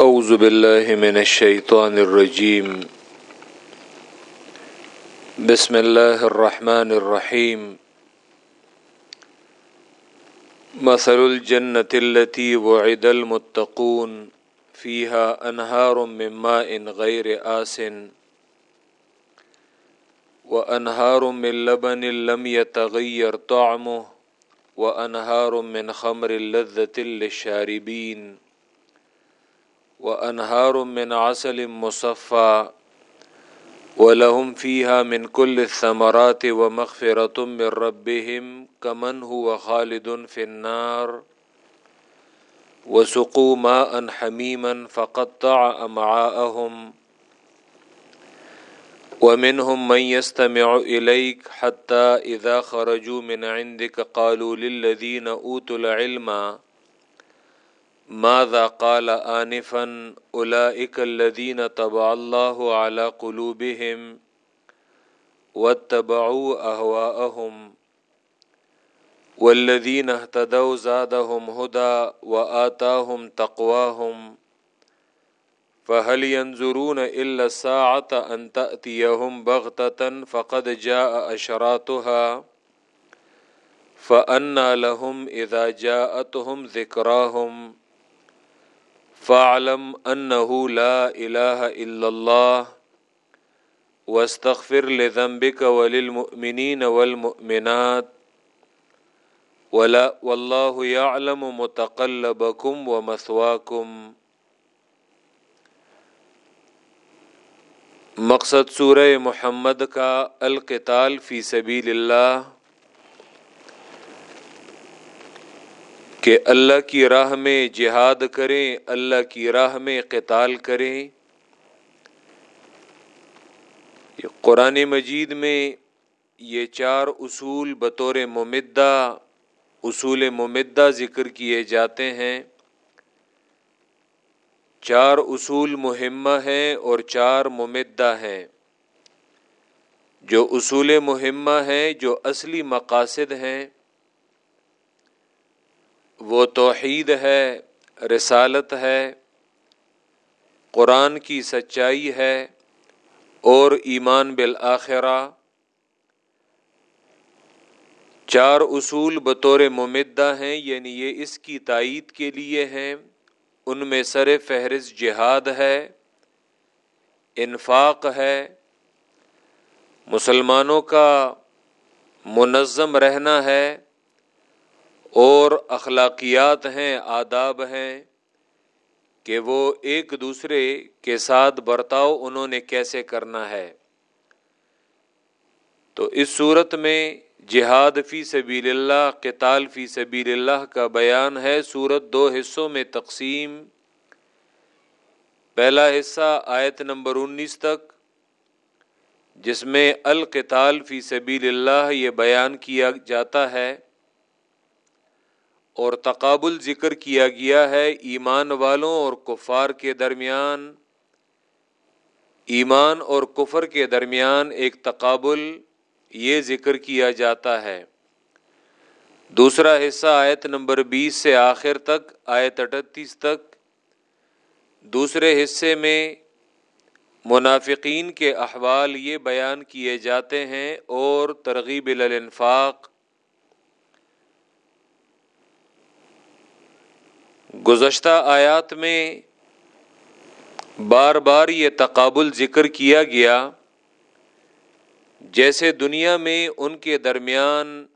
أعوذ بالله من الشيطان الرجيم. بسم الله الرحمن الرحيم. مثل الجنة التي وعد المتقون، فيها أنهار من ماء غير آس، وأنهار من لبن لم يتغير طعمه، وأنهار من خمر لذة للشاربين. وأنهار من عسل مصفى ولهم فيها من كل الثمرات ومغفرة من ربهم كمن هو خالد في النار وسقوا ماء حميما فقطع أمعاءهم ومنهم من يستمع إليك حتى إذا خرجوا من عندك قالوا للذين أوتوا العلم ماذا قال آنفا أولئك الذين طبع الله على قلوبهم واتبعوا أهواءهم والذين اهتدوا زادهم هدى وآتاهم تقواهم فهل ينظرون إلا الساعة أن تأتيهم بغتة فقد جاء أشراتها فأنا لهم إذا جاءتهم ذكراهم فاعلم انه لا اله الا الله واستغفر لذنبك وللمؤمنين والمؤمنات ولا والله يعلم متقلبكم ومثواكم مقصد سورہ محمد کا القتال فی سبیل اللہ کہ اللہ کی راہ میں جہاد کریں، اللہ کی راہ میں قتال کریں۔ قرآن مجید میں یہ چار اصول بطور ممدہ، اصول ممدہ ذکر کیے جاتے ہیں۔ چار اصول مہمہ ہیں اور چار ممدہ ہیں۔ جو اصول مہمہ ہیں، جو اصلی مقاصد ہیں۔ وہ توحید ہے، رسالت ہے، قرآن کی سچائی ہے اور ایمان بالآخرہ۔ چار اصول بطور ممدہ ہیں یعنی یہ اس کی تائید کے لیے ہیں۔ ان میں سر فہرست جہاد ہے، انفاق ہے۔ مسلمانوں کا منظم رہنا ہے۔ اور اخلاقیات ہیں، آداب ہیں کہ وہ ایک دوسرے کے ساتھ برتاؤ انہوں نے کیسے کرنا ہے۔ تو اس صورت میں جہاد فی سبیل اللہ، قتال فی سبیل اللہ کا بیان ہے۔ صورت دو حصوں میں تقسیم۔ پہلا حصہ آیت نمبر انیس تک، جس میں القتال فی سبیل اللہ یہ بیان کیا جاتا ہے۔ اور تقابل ذکر کیا گیا ہے ایمان والوں اور کفار کے درمیان۔ ایمان اور کفر کے درمیان ایک تقابل یہ ذکر کیا جاتا ہے۔ دوسرا حصہ آیت نمبر بیس سے آخر تک، آیت اٹھتیس تک۔ دوسرے حصے میں منافقین کے احوال یہ بیان کیے جاتے ہیں اور ترغیب الانفاق گزشتہ آیات میں بار بار یہ تقابل ذکر کیا گیا جیسے دنیا میں ان کے درمیان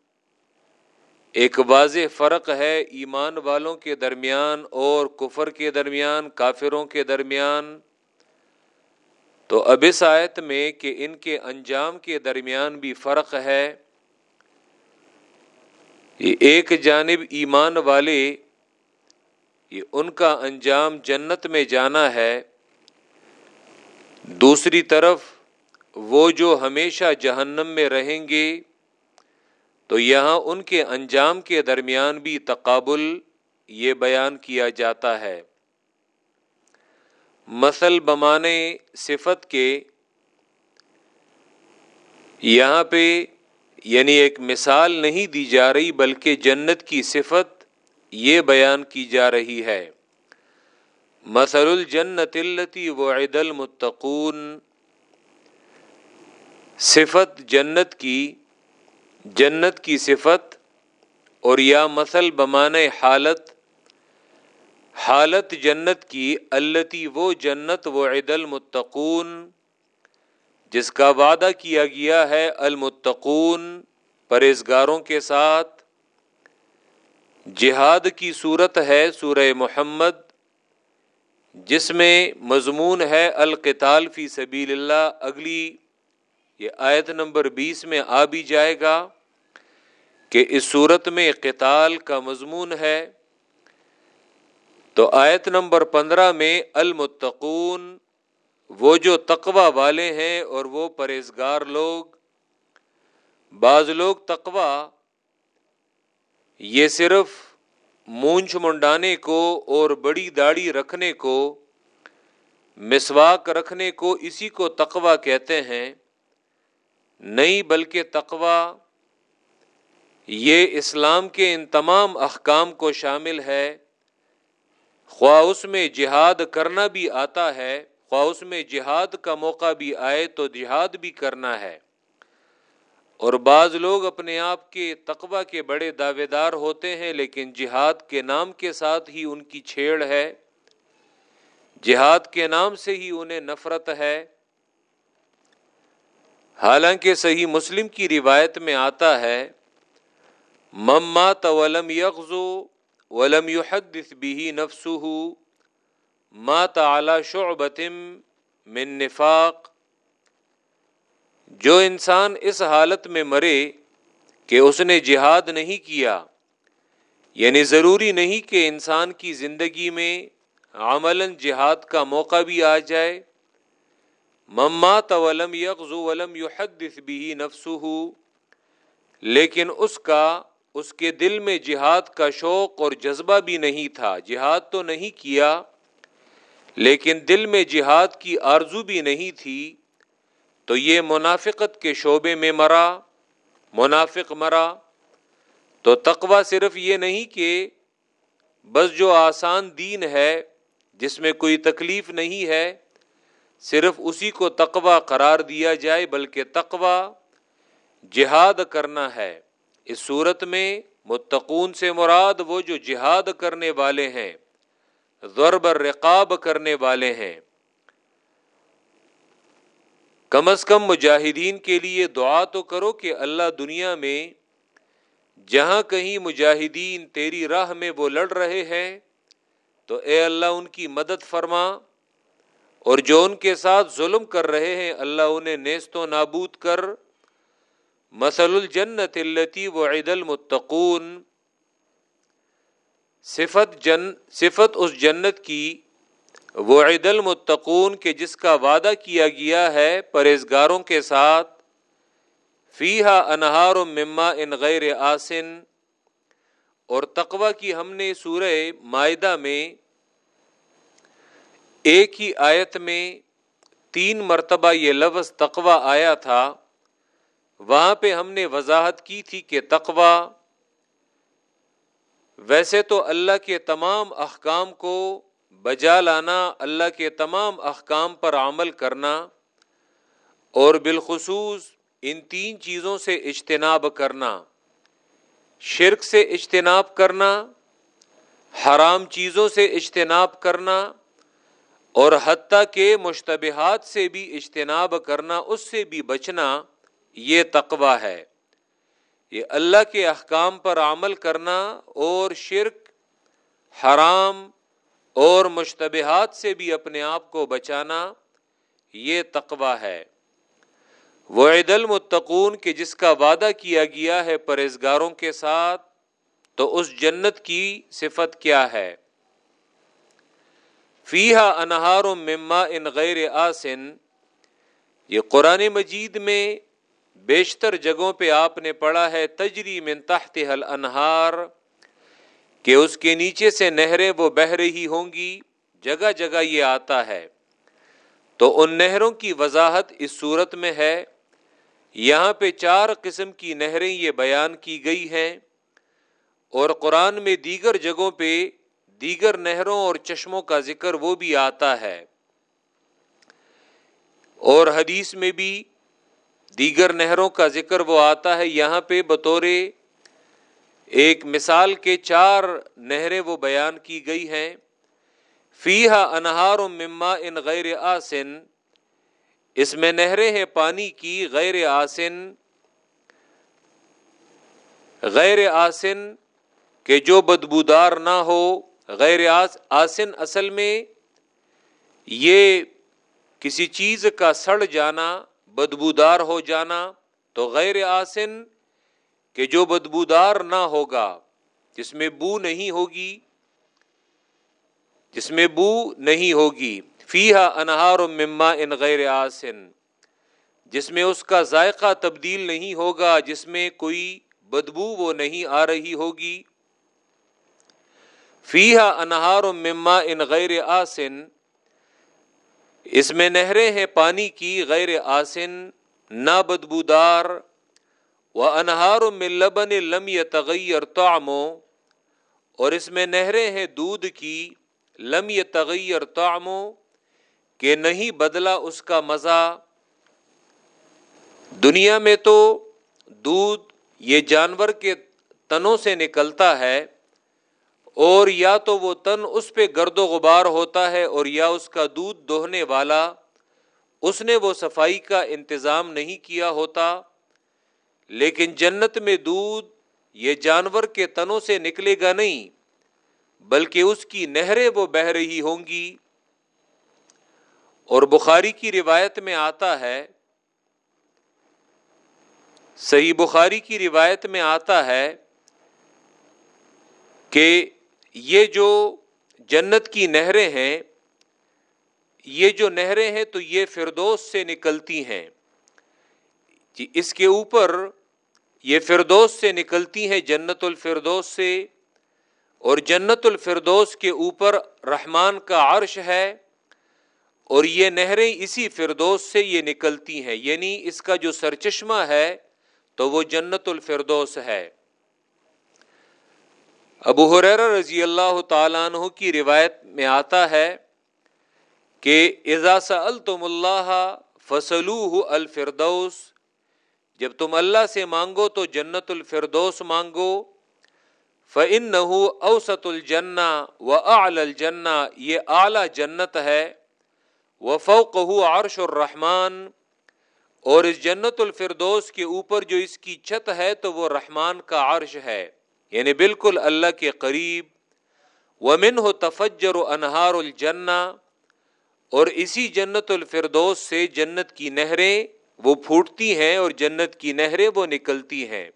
ایک واضح فرق ہے، ایمان والوں کے درمیان اور کفر کے درمیان، کافروں کے درمیان۔ تو اب اس آیت میں کہ ان کے انجام کے درمیان بھی فرق ہے۔ یہ ایک جانب ایمان والے یہ ان کا انجام جنت میں جانا ہے۔ دوسری طرف وہ جو ہمیشہ جہنم میں رہیں گے، تو یہاں ان کے انجام کے درمیان بھی تقابل یہ بیان کیا جاتا ہے۔ مسل بمانے صفت کے یہاں پہ یعنی ایک مثال نہیں دی جا رہی، بلکہ جنت کی صفت یہ بیان کی جا رہی ہے۔ مثل الجنت التی وعد المتقون۔ صفت جنت کی جنت کی صفت اور یا مثل بمانے حالت حالت جنت کی التی وہ جنت و عید المتقون، جس کا وعدہ کیا گیا ہے المتقون پرہزگاروں کے ساتھ۔ جہاد کی صورت ہے سورہ محمد، جس میں مضمون ہے القتال فی سبیل اللہ۔ اگلی یہ آیت نمبر بیس میں آ بھی جائے گا کہ اس صورت میں قتال کا مضمون ہے۔ تو آیت نمبر پندرہ میں المتقون، وہ جو تقوا والے ہیں اور وہ پرہیزگار لوگ۔ بعض لوگ تقوا یہ صرف مونچھ منڈانے کو اور بڑی داڑھی رکھنے کو، مسواک رکھنے کو اسی کو تقوا کہتے ہیں، نہیں بلکہ تقوا یہ اسلام کے ان تمام احکام کو شامل ہے۔ خواہ اس میں جہاد کرنا بھی آتا ہے، خواہ اس میں جہاد کا موقع بھی آئے تو جہاد بھی کرنا ہے۔ اور بعض لوگ اپنے آپ کے تقوی کے بڑے دعوے دار ہوتے ہیں، لیکن جہاد کے نام کے ساتھ ہی ان کی چھیڑ ہے۔ جہاد کے نام سے ہی انہیں نفرت ہے۔ حالانکہ صحیح مسلم کی روایت میں آتا ہے مما ولم یغزو ولم يحدث به نفسه مات على شعبة من نفاق جو انسان اس حالت میں مرے کہ اس نے جہاد نہیں کیا یعنی ضروری نہیں کہ انسان کی زندگی میں عمل جہاد کا موقع بھی آ جائے۔ ممات ولم یغزو ولم يحدث به نفسه، لیکن اس کا، اس کے دل میں جہاد کا شوق اور جذبہ بھی نہیں تھا۔ جہاد تو نہیں کیا، لیکن دل میں جہاد کی آرزو بھی نہیں تھی۔ تو یہ منافقت کے شعبے میں مرا، منافق مرا۔ تو تقوی صرف یہ نہیں کہ بس جو آسان دین ہے، جس میں کوئی تکلیف نہیں ہے، صرف اسی کو تقوی قرار دیا جائے، بلکہ تقوی جہاد کرنا ہے۔ اس صورت میں متقون سے مراد وہ جو جہاد کرنے والے ہیں، ضرب رقاب کرنے والے ہیں۔ کم از کم مجاہدین کے لیے دعا تو کرو کہ اللہ دنیا میں جہاں کہیں مجاہدین تیری راہ میں وہ لڑ رہے ہیں، تو اے اللہ ان کی مدد فرما اور جو ان کے ساتھ ظلم کر رہے ہیں، اللہ انہیں نیست و نابود کر۔ مسل الجنت التی وعد المتقون۔ صفت جن صفت اس جنت کی وعد المتقون کے جس کا وعدہ کیا گیا ہے پرہیزگاروں کے ساتھ فیحا انہار و مما ان غیر آسن، اور تقوا کی ہم نے سورہ معدہ میں ایک ہی آیت میں تین مرتبہ یہ لفظ تقوا آیا تھا۔ وہاں پہ ہم نے وضاحت کی تھی کہ تقوا ویسے تو اللہ کے تمام احکام کو بجا لانا اللہ کے تمام احکام پر عمل کرنا اور بالخصوص ان تین چیزوں سے اجتناب کرنا، شرک سے اجتناب کرنا، حرام چیزوں سے اجتناب کرنا اور حتیٰ کے مشتبہات سے بھی اجتناب کرنا، اس سے بھی بچنا یہ تقوا ہے۔ یہ اللہ کے احکام پر عمل کرنا اور شرک، حرام اور مشتبہات سے بھی اپنے آپ کو بچانا یہ تقوا ہے۔ وہ عید المتقون کے جس کا وعدہ کیا گیا ہے پرہزگاروں کے ساتھ، تو اس جنت کی صفت کیا ہے؟ فیحا انہار مما ان غیر آسن یہ قرآن مجید میں بیشتر جگہوں پہ آپ نے پڑھا ہے، تجری من تحت حل انہار کہ اس کے نیچے سے نہریں وہ بہ رہی ہوں گی، جگہ جگہ یہ آتا ہے۔ تو ان نہروں کی وضاحت اس صورت میں ہے۔ یہاں پہ چار قسم کی نہریں یہ بیان کی گئی ہیں۔ اور قرآن میں دیگر جگہوں پہ دیگر نہروں اور چشموں کا ذکر وہ بھی آتا ہے۔ اور حدیث میں بھی دیگر نہروں کا ذکر وہ آتا ہے۔ یہاں پہ بطور ایک مثال کے چار نہریں وہ بیان کی گئی ہیں۔ فیحا انہار و مما ان غیر آسن۔ اس میں نہریں ہیں پانی کی غیر آسن۔ غیر آسن کہ جو بدبودار نہ ہو۔ غیر آسن اصل میں یہ کسی چیز کا سڑ جانا، بدبودار ہو جانا تو غیر آسن کہ جو بدبودار نہ ہوگا، جس میں بو نہیں ہوگی، جس میں بو نہیں ہوگی فیحا انہار و مما ان غیر آسن، جس میں اس کا ذائقہ تبدیل نہیں ہوگا، جس میں کوئی بدبو وہ نہیں آ رہی ہوگی۔ فیحا انہار و مما ان غیر آسن، اس میں نہریں ہیں پانی کی غیر آسن نہ بدبودار و انہار و ملبن لم تغیر تعمو اور اس میں نہریں ہیں دودھ کی، لم تغیر تعمو کہ نہیں بدلا اس کا مزہ۔ دنیا میں تو دودھ یہ جانور کے تنوں سے نکلتا ہے، اور یا تو وہ تن اس پہ گرد و غبار ہوتا ہے، اور یا اس کا دودھ دوہنے والا۔ اس نے وہ صفائی کا انتظام نہیں کیا ہوتا۔ لیکن جنت میں دودھ یہ جانور کے تنوں سے نکلے گا نہیں، بلکہ اس کی نہریں وہ بہ رہی ہوں گی۔ اور بخاری کی روایت میں آتا ہے، صحیح بخاری کی روایت میں آتا ہے کہ یہ جو جنت کی نہریں ہیں، یہ جو نہریں ہیں تو یہ فردوس سے نکلتی ہیں۔ جی اس کے اوپر یہ فردوس سے نکلتی ہیں جنت الفردوس سے، اور جنت الفردوس کے اوپر رحمان کا عرش ہے، اور یہ نہریں اسی فردوس سے یہ نکلتی ہیں۔ یعنی اس کا جو سرچشمہ ہے تو وہ جنت الفردوس ہے۔ ابو حریر رضی اللہ تعالیٰ عنہ کی روایت میں آتا ہے کہ اذا سألتم اللہ فصلوہ الفردوس جب تم اللہ سے مانگو تو جنت الفردوس مانگو، فَإِنَّهُ أَوْسَطُ الْجَنَّةِ وَأَعْلَى الْجَنَّةِ یہ اعلیٰ جنت ہے، وَفَوْقَهُ عَرْشُ الرحمن۔ اور اس جنت الفردوس کے اوپر جو اس کی چھت ہے تو وہ رحمان کا عرش ہے یعنی بالکل اللہ کے قریب۔ ومن ہو تفجر و انہار الجنا اور اسی جنت الفردوس سے جنت کی نہریں۔ وہ پھوٹتی ہیں اور جنت کی نہریں وہ نکلتی ہیں۔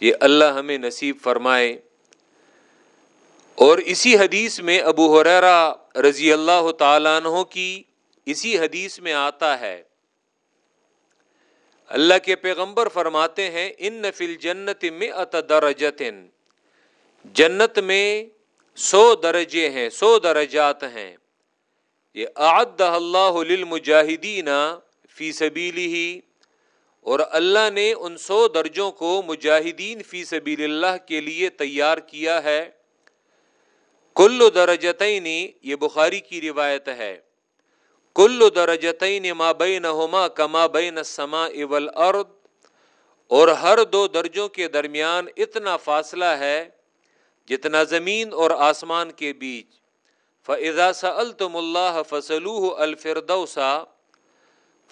یہ اللہ ہمیں نصیب فرمائے۔ اور اسی حدیث میں ابو حرا رضی اللہ تعالیٰ عنہ کی اسی حدیث میں آتا ہے۔ اللہ کے پیغمبر فرماتے ہیں، ان نفل جنت میں درجتن۔ جنت میں سو درجے ہیں، سو درجات ہیں۔ یہ اعد اللہ للمجاہدین فی سبیلی ہی اور اللہ نے ان سو درجوں کو مجاہدین فی سبیل اللہ کے لیے تیار کیا ہے۔ کل درجتینی یہ بخاری کی روایت ہے۔ کل درجتین ما بینہما کما بین السماء والارض، اور ہر دو درجوں کے درمیان اتنا فاصلہ ہے جتنا زمین اور آسمان کے بیچ۔ فَإِذَا سَأَلْتُمُ اللَّهَ فَسَلُوهُ الْفِرْدَوْسَ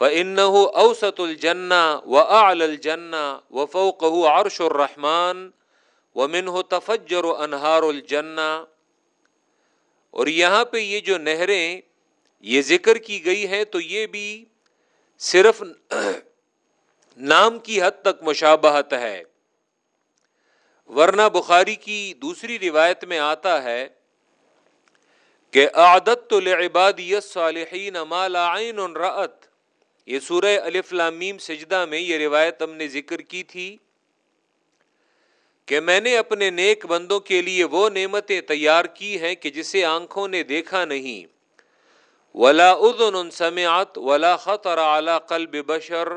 فَإِنَّهُ أَوْسَطُ الْجَنَّةِ وَأَعْلَى الْجَنَّةِ وَفَوْقَهُ عَرْشُ الرَّحْمَانِ وَمِنْهُ تَفَجَّرُ أَنْهَارُ الْجَنَّةِ اور یہاں پہ یہ جو نہریں، یہ ذکر کی گئی ہے تو یہ بھی صرف نام کی حد تک مشابہت ہے۔ ورنہ بخاری کی دوسری روایت میں آتا ہے کہ عادت تو لعبادی الصالحین ما لا عین رأت یہ سورہ الف لامیم سجدہ میں یہ روایت ہم نے ذکر کی تھی کہ میں نے اپنے نیک بندوں کے لیے وہ نعمتیں تیار کی ہیں کہ جسے آنکھوں نے دیکھا نہیں۔ ولا اذن سمعت ولا خطر على قلب بشر۔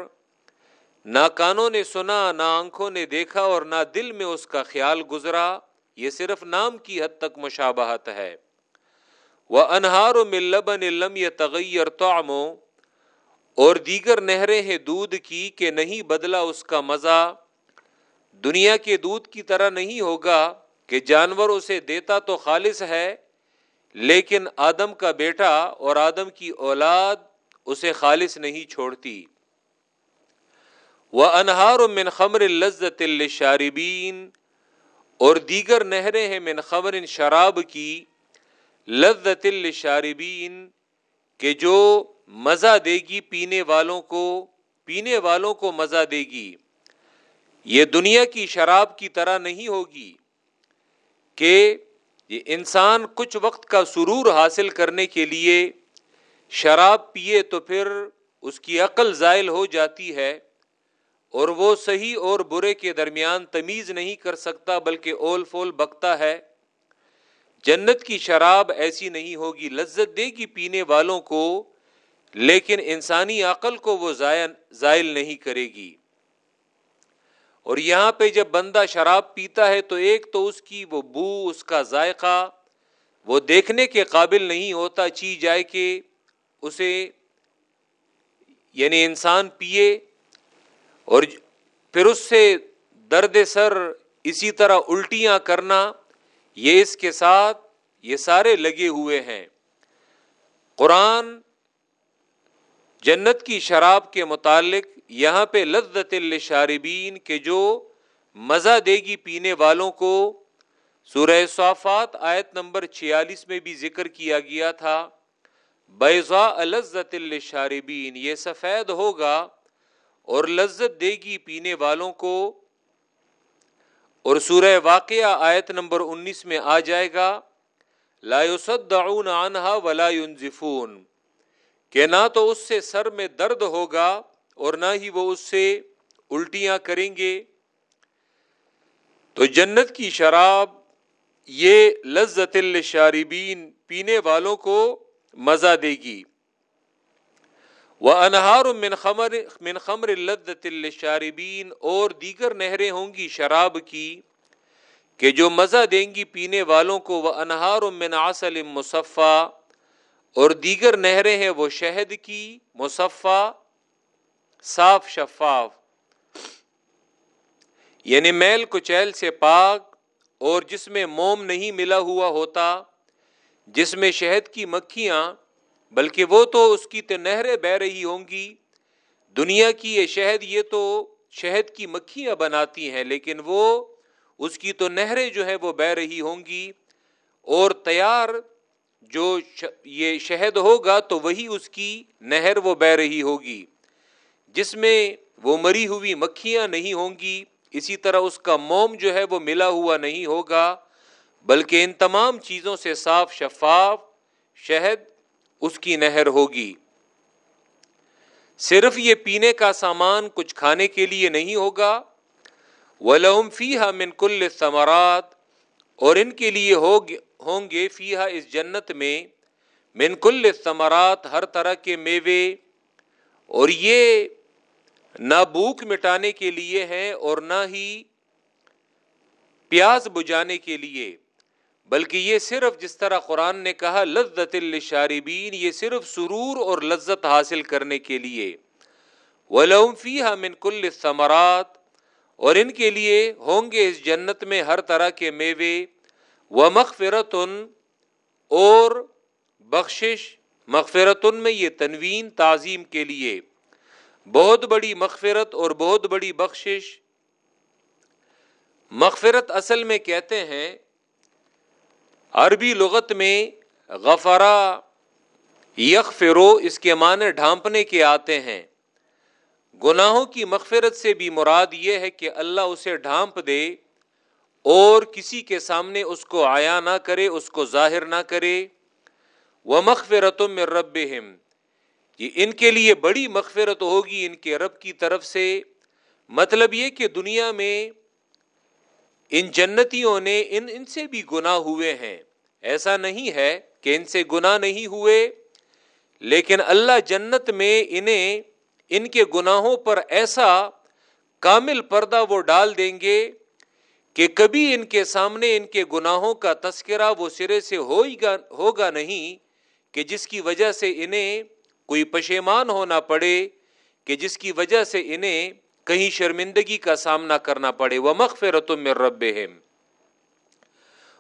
نہ کانوں نے سنا، نہ آنکھوں نے دیکھا اور نہ دل میں اس کا خیال گزرا۔ یہ صرف نام کی حد تک مشابہت ہے۔ وہ انہار و ملبن علم یا تغیر تعمو اور دیگر نہریں ہیں دودھ کی کہ نہیں بدلا اس کا مزہ؟ دنیا کے دودھ کی طرح نہیں ہوگا کہ جانور اسے دیتا تو خالص ہے، لیکن آدم کا بیٹا اور آدم کی اولاد اسے خالص نہیں چھوڑتی۔ وہ انہار و من خمر لذت الشاربین اور دیگر نہریں ہیں من خمر شراب کی لذت الشاربین کہ جو مزہ دے گی پینے والوں کو، پینے والوں کو مزہ دے گی۔ یہ دنیا کی شراب کی طرح نہیں ہوگی کہ یہ انسان کچھ وقت کا سرور حاصل کرنے کے لیے شراب پیے تو پھر اس کی عقل زائل ہو جاتی ہے اور وہ صحیح اور برے کے درمیان تمیز نہیں کر سکتا بلکہ اول فول بکتا ہے۔ جنت کی شراب ایسی نہیں ہوگی، لذت دے گی پینے والوں کو لیکن انسانی عقل کو وہ زائل نہیں کرے گی۔ اور یہاں پہ جب بندہ شراب پیتا ہے تو ایک تو اس کی وہ بو، اس کا ذائقہ وہ دیکھنے کے قابل نہیں ہوتا، چی جائے کہ اسے یعنی انسان پیے اور پھر اس سے درد سر اسی طرح الٹیاں کرنا، یہ اس کے ساتھ یہ سارے لگے ہوئے ہیں۔ قرآن جنت کی شراب کے متعلق یہاں پہ لذت الشاربین کے جو مزہ دے گی پینے والوں کو۔ سورہ صافات آیت نمبر چھیالیس میں بھی ذکر کیا گیا تھا۔ بیضا لذت الشاربین یہ سفید ہوگا اور لذت دے گی پینے والوں کو۔ اور سورہ واقعہ آیت نمبر انیس میں آ جائے گا۔ لا يصدعون عنها ولا ينزفون کہ نہ تو اس سے سر میں درد ہوگا اور نہ ہی وہ اس سے الٹیاں کریں گے۔ تو جنت کی شراب، یہ لذت الشاربین پینے والوں کو مزہ دے گی۔ وہ انہار من خمر من خمر لذت الشاربین اور دیگر نہریں ہوں گی شراب کی کہ جو مزہ دیں گی پینے والوں کو۔ وہ انہار من عسل مصفہ اور دیگر نہریں ہیں وہ شہد کی، مصفہ، صاف شفاف۔ یعنی میل کچیل سے پاک اور جس میں موم نہیں ملا ہوا ہوتا، جس میں شہد کی مکھیاں، بلکہ وہ تو اس کی تو نہریں بہ رہی ہوں گی۔ دنیا کی یہ شہد، یہ تو شہد کی مکھیاں بناتی ہیں، لیکن وہ اس کی تو نہریں جو ہے وہ بہ رہی ہوں گی۔ اور تیار جو یہ شہد ہوگا تو وہی اس کی نہر وہ بہ رہی ہوگی، جس میں وہ مری ہوئی مکھیاں نہیں ہوں گی، اسی طرح اس کا موم جو ہے وہ ملا ہوا نہیں ہوگا، بلکہ ان تمام چیزوں سے صاف شفاف شہد اس کی نہر ہوگی۔ صرف یہ پینے کا سامان کچھ کھانے کے لیے نہیں ہوگا ولوم فی ہا من کل ثمرات اور ان کے لیے ہوگی ہوں گے فیحا اس جنت میں، من کل ثمرات، ہر طرح کے میوے۔ اور یہ نہ بھوک مٹانے کے لیے ہیں اور نہ ہی پیاز بجانے کے لیے۔ بلکہ یہ صرف جس طرح قرآن نے کہا، لذت الشاربین یہ صرف سرور اور لذت حاصل کرنے کے لیے۔ ولوم فی من کل ثمرات اور ان کے لیے ہوں گے اس جنت میں ہر طرح کے میوے۔ و مغفرتن اور بخشش، مغفرتن میں یہ تنوین، تعظیم کے لیے۔ بہت بڑی مغفرت اور بہت بڑی بخشش۔ مغفرت اصل میں کہتے ہیں، عربی لغت میں غفرا یک فرو اس کے معنی ڈھانپنے کے آتے ہیں۔ گناہوں کی مغفرت سے بھی مراد یہ ہے کہ اللہ اسے ڈھانپ دے۔ اور کسی کے سامنے اس کو آیا نہ کرے، اس کو ظاہر نہ کرے۔ وہ مغفرت میں رب یہ ان کے لیے بڑی مغفرت ہوگی ان کے رب کی طرف سے۔ مطلب یہ کہ دنیا میں ان جنتیوں نے ان ان سے بھی گناہ ہوئے ہیں۔ ایسا نہیں ہے کہ ان سے گناہ نہیں ہوئے، لیکن اللہ جنت میں انہیں ان کے گناہوں پر ایسا کامل پردہ وہ ڈال دیں گے۔ کہ کبھی ان کے سامنے ان کے گناہوں کا تذکرہ وہ سرے سے ہوگا نہیں کہ جس کی وجہ سے انہیں کوئی پشیمان ہونا پڑے، کہ جس کی وجہ سے انہیں کہیں شرمندگی کا سامنا کرنا پڑے۔ وہ مغفرت میں رب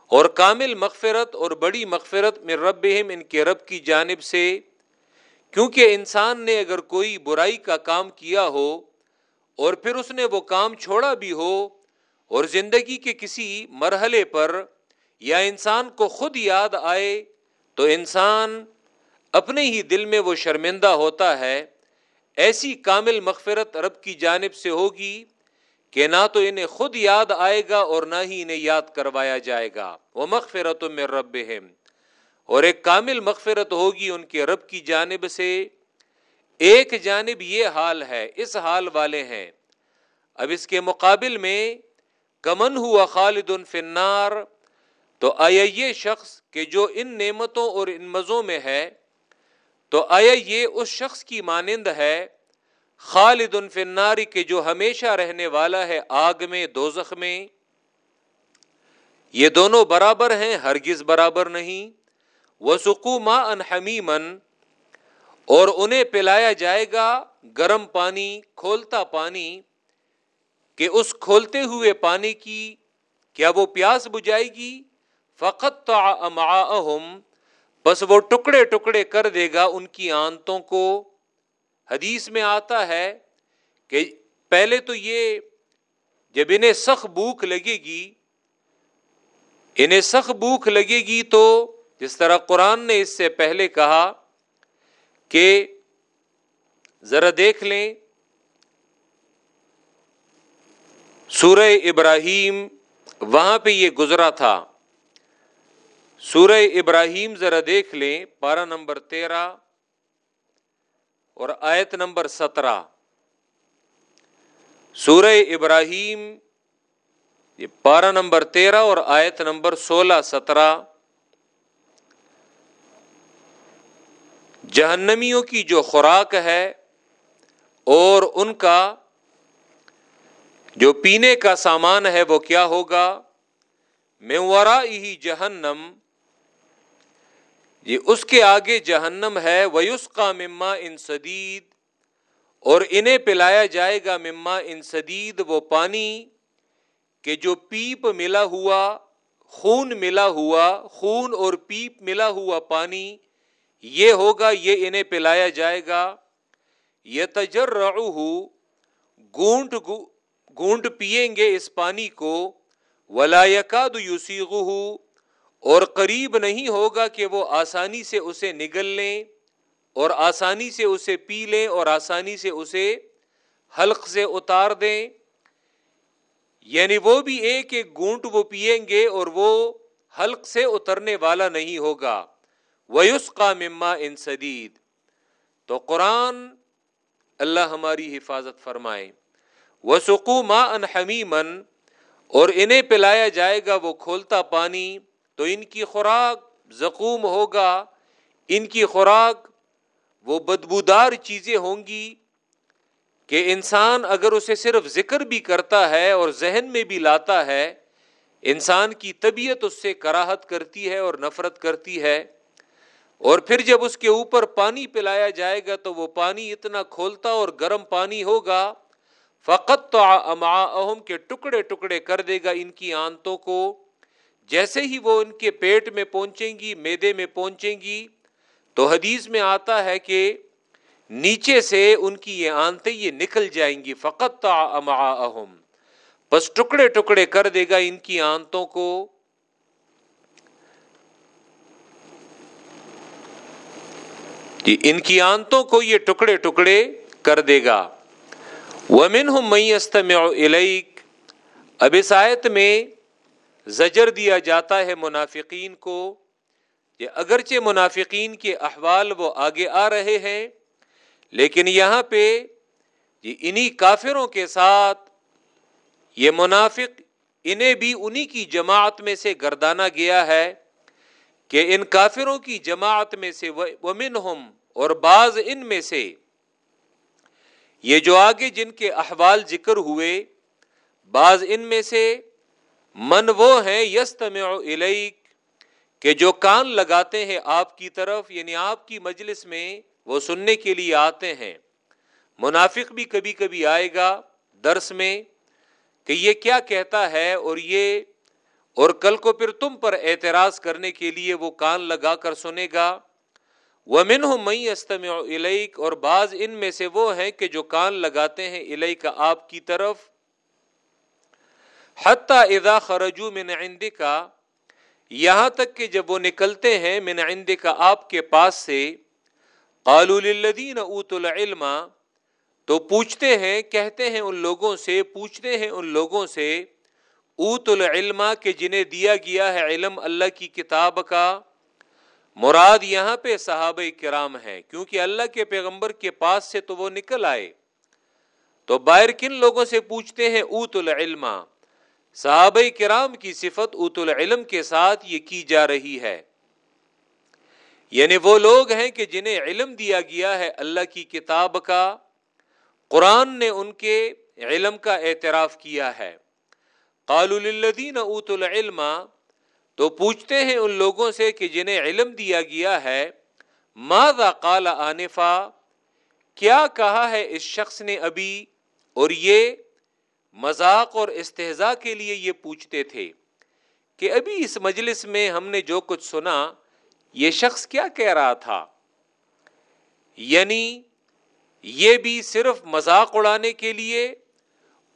اور کامل مغفرت اور بڑی مغفرت میں رب ان کے رب کی جانب سے۔ کیونکہ انسان نے اگر کوئی برائی کا کام کیا ہو اور پھر اس نے وہ کام چھوڑا بھی ہو اور زندگی کے کسی مرحلے پر یا انسان کو خود یاد آئے تو انسان اپنے ہی دل میں وہ شرمندہ ہوتا ہے۔ ایسی کامل مغفرت رب کی جانب سے ہوگی کہ نہ تو انہیں خود یاد آئے گا اور نہ ہی انہیں یاد کروایا جائے گا۔ وہ مغفرت میں رب اور ایک کامل مغفرت ہوگی ان کے رب کی جانب سے۔ ایک جانب یہ حال ہے، اس حال والے ہیں۔ اب اس کے مقابل میں کمن ہوا خالد فنار تو آیا یہ شخص کہ جو ان نعمتوں اور ان مزوں میں ہے، تو آیا یہ اس شخص کی مانند ہے خالد فناری کے جو ہمیشہ رہنے والا ہے آگ میں، دوزخ میں؟ یہ دونوں برابر ہیں، ہرگز برابر نہیں۔ وہ سکو ماں انحمیمن اور انہیں پلایا جائے گا گرم پانی، کھولتا پانی۔ کہ اس کھولتے ہوئے پانی کی کیا وہ پیاس بجائے گی فقط تو بس وہ ٹکڑے ٹکڑے کر دے گا ان کی آنتوں کو۔ حدیث میں آتا ہے کہ پہلے تو یہ جب انہیں سخ بھوک لگے گی انہیں سخ بھوک لگے گی تو جس طرح قرآن نے اس سے پہلے کہا کہ ذرا دیکھ لیں سورہ ابراہیم وہاں پہ یہ گزرا تھا۔ سورہ ابراہیم ذرا دیکھ لیں، پارہ نمبر تیرہ اور آیت نمبر سترہ۔ سورہ ابراہیم، یہ پارہ نمبر تیرہ اور آیت نمبر سولہ سترہ۔ جہنمیوں کی جو خوراک ہے اور ان کا جو پینے کا سامان ہے وہ کیا ہوگا؟ میورا ہی جہنم۔ یہ اس کے آگے جہنم ہے۔ ویوس کا مما ان سدید اور انہیں پلایا جائے گا مما ان سدید وہ پانی کہ جو پیپ ملا ہوا، خون ملا ہوا، خون اور پیپ ملا ہوا پانی، یہ ہوگا، یہ انہیں پلایا جائے گا۔ یہ تجر گونٹ گونٹ پیئیں گے اس پانی کو، ولا یوسیغ اور قریب نہیں ہوگا کہ وہ آسانی سے اسے نگل لیں، اور آسانی سے اسے پی لیں، اور آسانی سے اسے حلق سے اتار دیں۔ یعنی وہ بھی ایک ایک گونٹ وہ پیئیں گے اور وہ حلق سے اترنے والا نہیں ہوگا۔ ویوس کا مما ان سدید تو قرآن اللہ ہماری حفاظت فرمائے۔ وہ سکو ماں ان اور انہیں پلایا جائے گا وہ کھولتا پانی۔ تو ان کی خوراک زخوم ہوگا۔ ان کی خوراک وہ بدبودار چیزیں ہوں گی کہ انسان اگر اسے صرف ذکر بھی کرتا ہے اور ذہن میں بھی لاتا ہے، انسان کی طبیعت اس سے کراہت کرتی ہے اور نفرت کرتی ہے۔ اور پھر جب اس کے اوپر پانی پلایا جائے گا تو وہ پانی اتنا کھولتا اور گرم پانی ہوگا۔ فقط تو اہم کے ٹکڑے ٹکڑے کر دے گا ان کی آنتوں کو۔ جیسے ہی وہ ان کے پیٹ میں پہنچیں گی، میدے میں پہنچیں گی، تو حدیث میں آتا ہے کہ نیچے سے ان کی یہ آنتے یہ نکل جائیں گی۔ فقط اہم بس ٹکڑے ٹکڑے کر دے گا ان کی آنتوں کو۔ جی ان کی آنتوں کو یہ ٹکڑے ٹکڑے کر دے گا۔ ومن ہوں میں اب اس آیت میں زجر دیا جاتا ہے منافقین کو کہ اگرچہ منافقین کے احوال وہ آگے آ رہے ہیں، لیکن یہاں پہ یہ انہی کافروں کے ساتھ یہ منافق انہیں بھی انہی کی جماعت میں سے گردانا گیا ہے کہ ان کافروں کی جماعت میں سے ومن ہم اور بعض ان میں سے یہ جو آگے جن کے احوال ذکر ہوئے، بعض ان میں سے من وہ ہیں، یستمع الیک، کہ جو کان لگاتے ہیں آپ کی طرف یعنی آپ کی مجلس میں وہ سننے کے لیے آتے ہیں۔ منافق بھی کبھی کبھی آئے گا درس میں کہ یہ کیا کہتا ہے اور یہ، اور کل کو پھر تم پر اعتراض کرنے کے لیے وہ کان لگا کر سنے گا۔ وہ من ہوں مئی استم علیک اور بعض ان میں سے وہ ہیں کہ جو کان لگاتے ہیں الئی کا آپ کی طرف۔ حتیٰ ادا خرجو من کا یہاں تک کہ جب وہ نکلتے ہیں من کا آپ کے پاس سے قالول الدین اوت العلم، تو پوچھتے ہیں، کہتے ہیں ان لوگوں سے، پوچھتے ہیں ان لوگوں سے اوت العلم کہ جنہیں دیا گیا ہے علم اللہ کی کتاب کا۔ مراد یہاں پہ صحابہ کرام ہے، کیونکہ اللہ کے پیغمبر کے پاس سے تو وہ نکل آئے۔ تو باہر کن لوگوں سے پوچھتے ہیں اوت العلم؟ صحابہ کرام کی صفت اوت العلم کے ساتھ یہ کی جا رہی ہے۔ یعنی وہ لوگ ہیں کہ جنہیں علم دیا گیا ہے اللہ کی کتاب کا، قرآن نے ان کے علم کا اعتراف کیا ہے۔ قال اوت العلم تو پوچھتے ہیں ان لوگوں سے کہ جنہیں علم دیا گیا ہے، ماذا قال آنفا؟ کیا کہا ہے اس شخص نے ابھی؟ اور یہ مذاق اور استحضاء کے لیے یہ پوچھتے تھے کہ ابھی اس مجلس میں ہم نے جو کچھ سنا، یہ شخص کیا کہہ رہا تھا؟ یعنی یہ بھی صرف مذاق اڑانے کے لیے،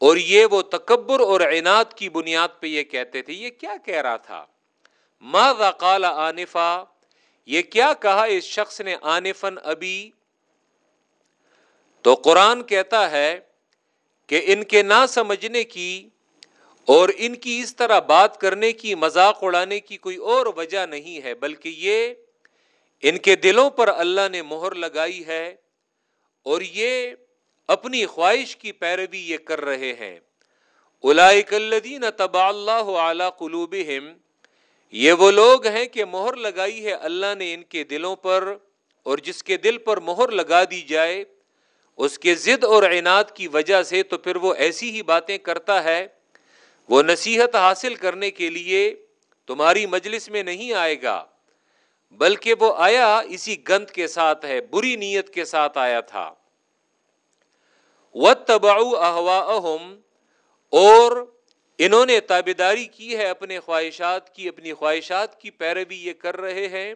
اور یہ وہ تکبر اور عناد کی بنیاد پہ یہ کہتے تھے، یہ کیا کہہ رہا تھا؟ ما قال آنفا؟ یہ کیا کہا اس شخص نے آنفن ابھی تو قرآن کہتا ہے کہ ان کے نہ سمجھنے کی اور ان کی اس طرح بات کرنے کی، مذاق اڑانے کی کوئی اور وجہ نہیں ہے، بلکہ یہ ان کے دلوں پر اللہ نے مہر لگائی ہے اور یہ اپنی خواہش کی پیروی یہ کر رہے ہیں۔ الدین تبا اللہ اعلی قلوب یہ وہ لوگ ہیں کہ مہر لگائی ہے اللہ نے ان کے دلوں پر، اور جس کے دل پر مہر لگا دی جائے، اس کے ضد اور عناد کی وجہ سے تو پھر وہ ایسی ہی باتیں کرتا ہے۔ وہ نصیحت حاصل کرنے کے لیے تمہاری مجلس میں نہیں آئے گا، بلکہ وہ آیا اسی گند کے ساتھ ہے، بری نیت کے ساتھ آیا تھا۔ وہ احوا اور انہوں نے تابیداری کی ہے اپنے خواہشات کی، اپنی خواہشات کی پیروی یہ کر رہے ہیں۔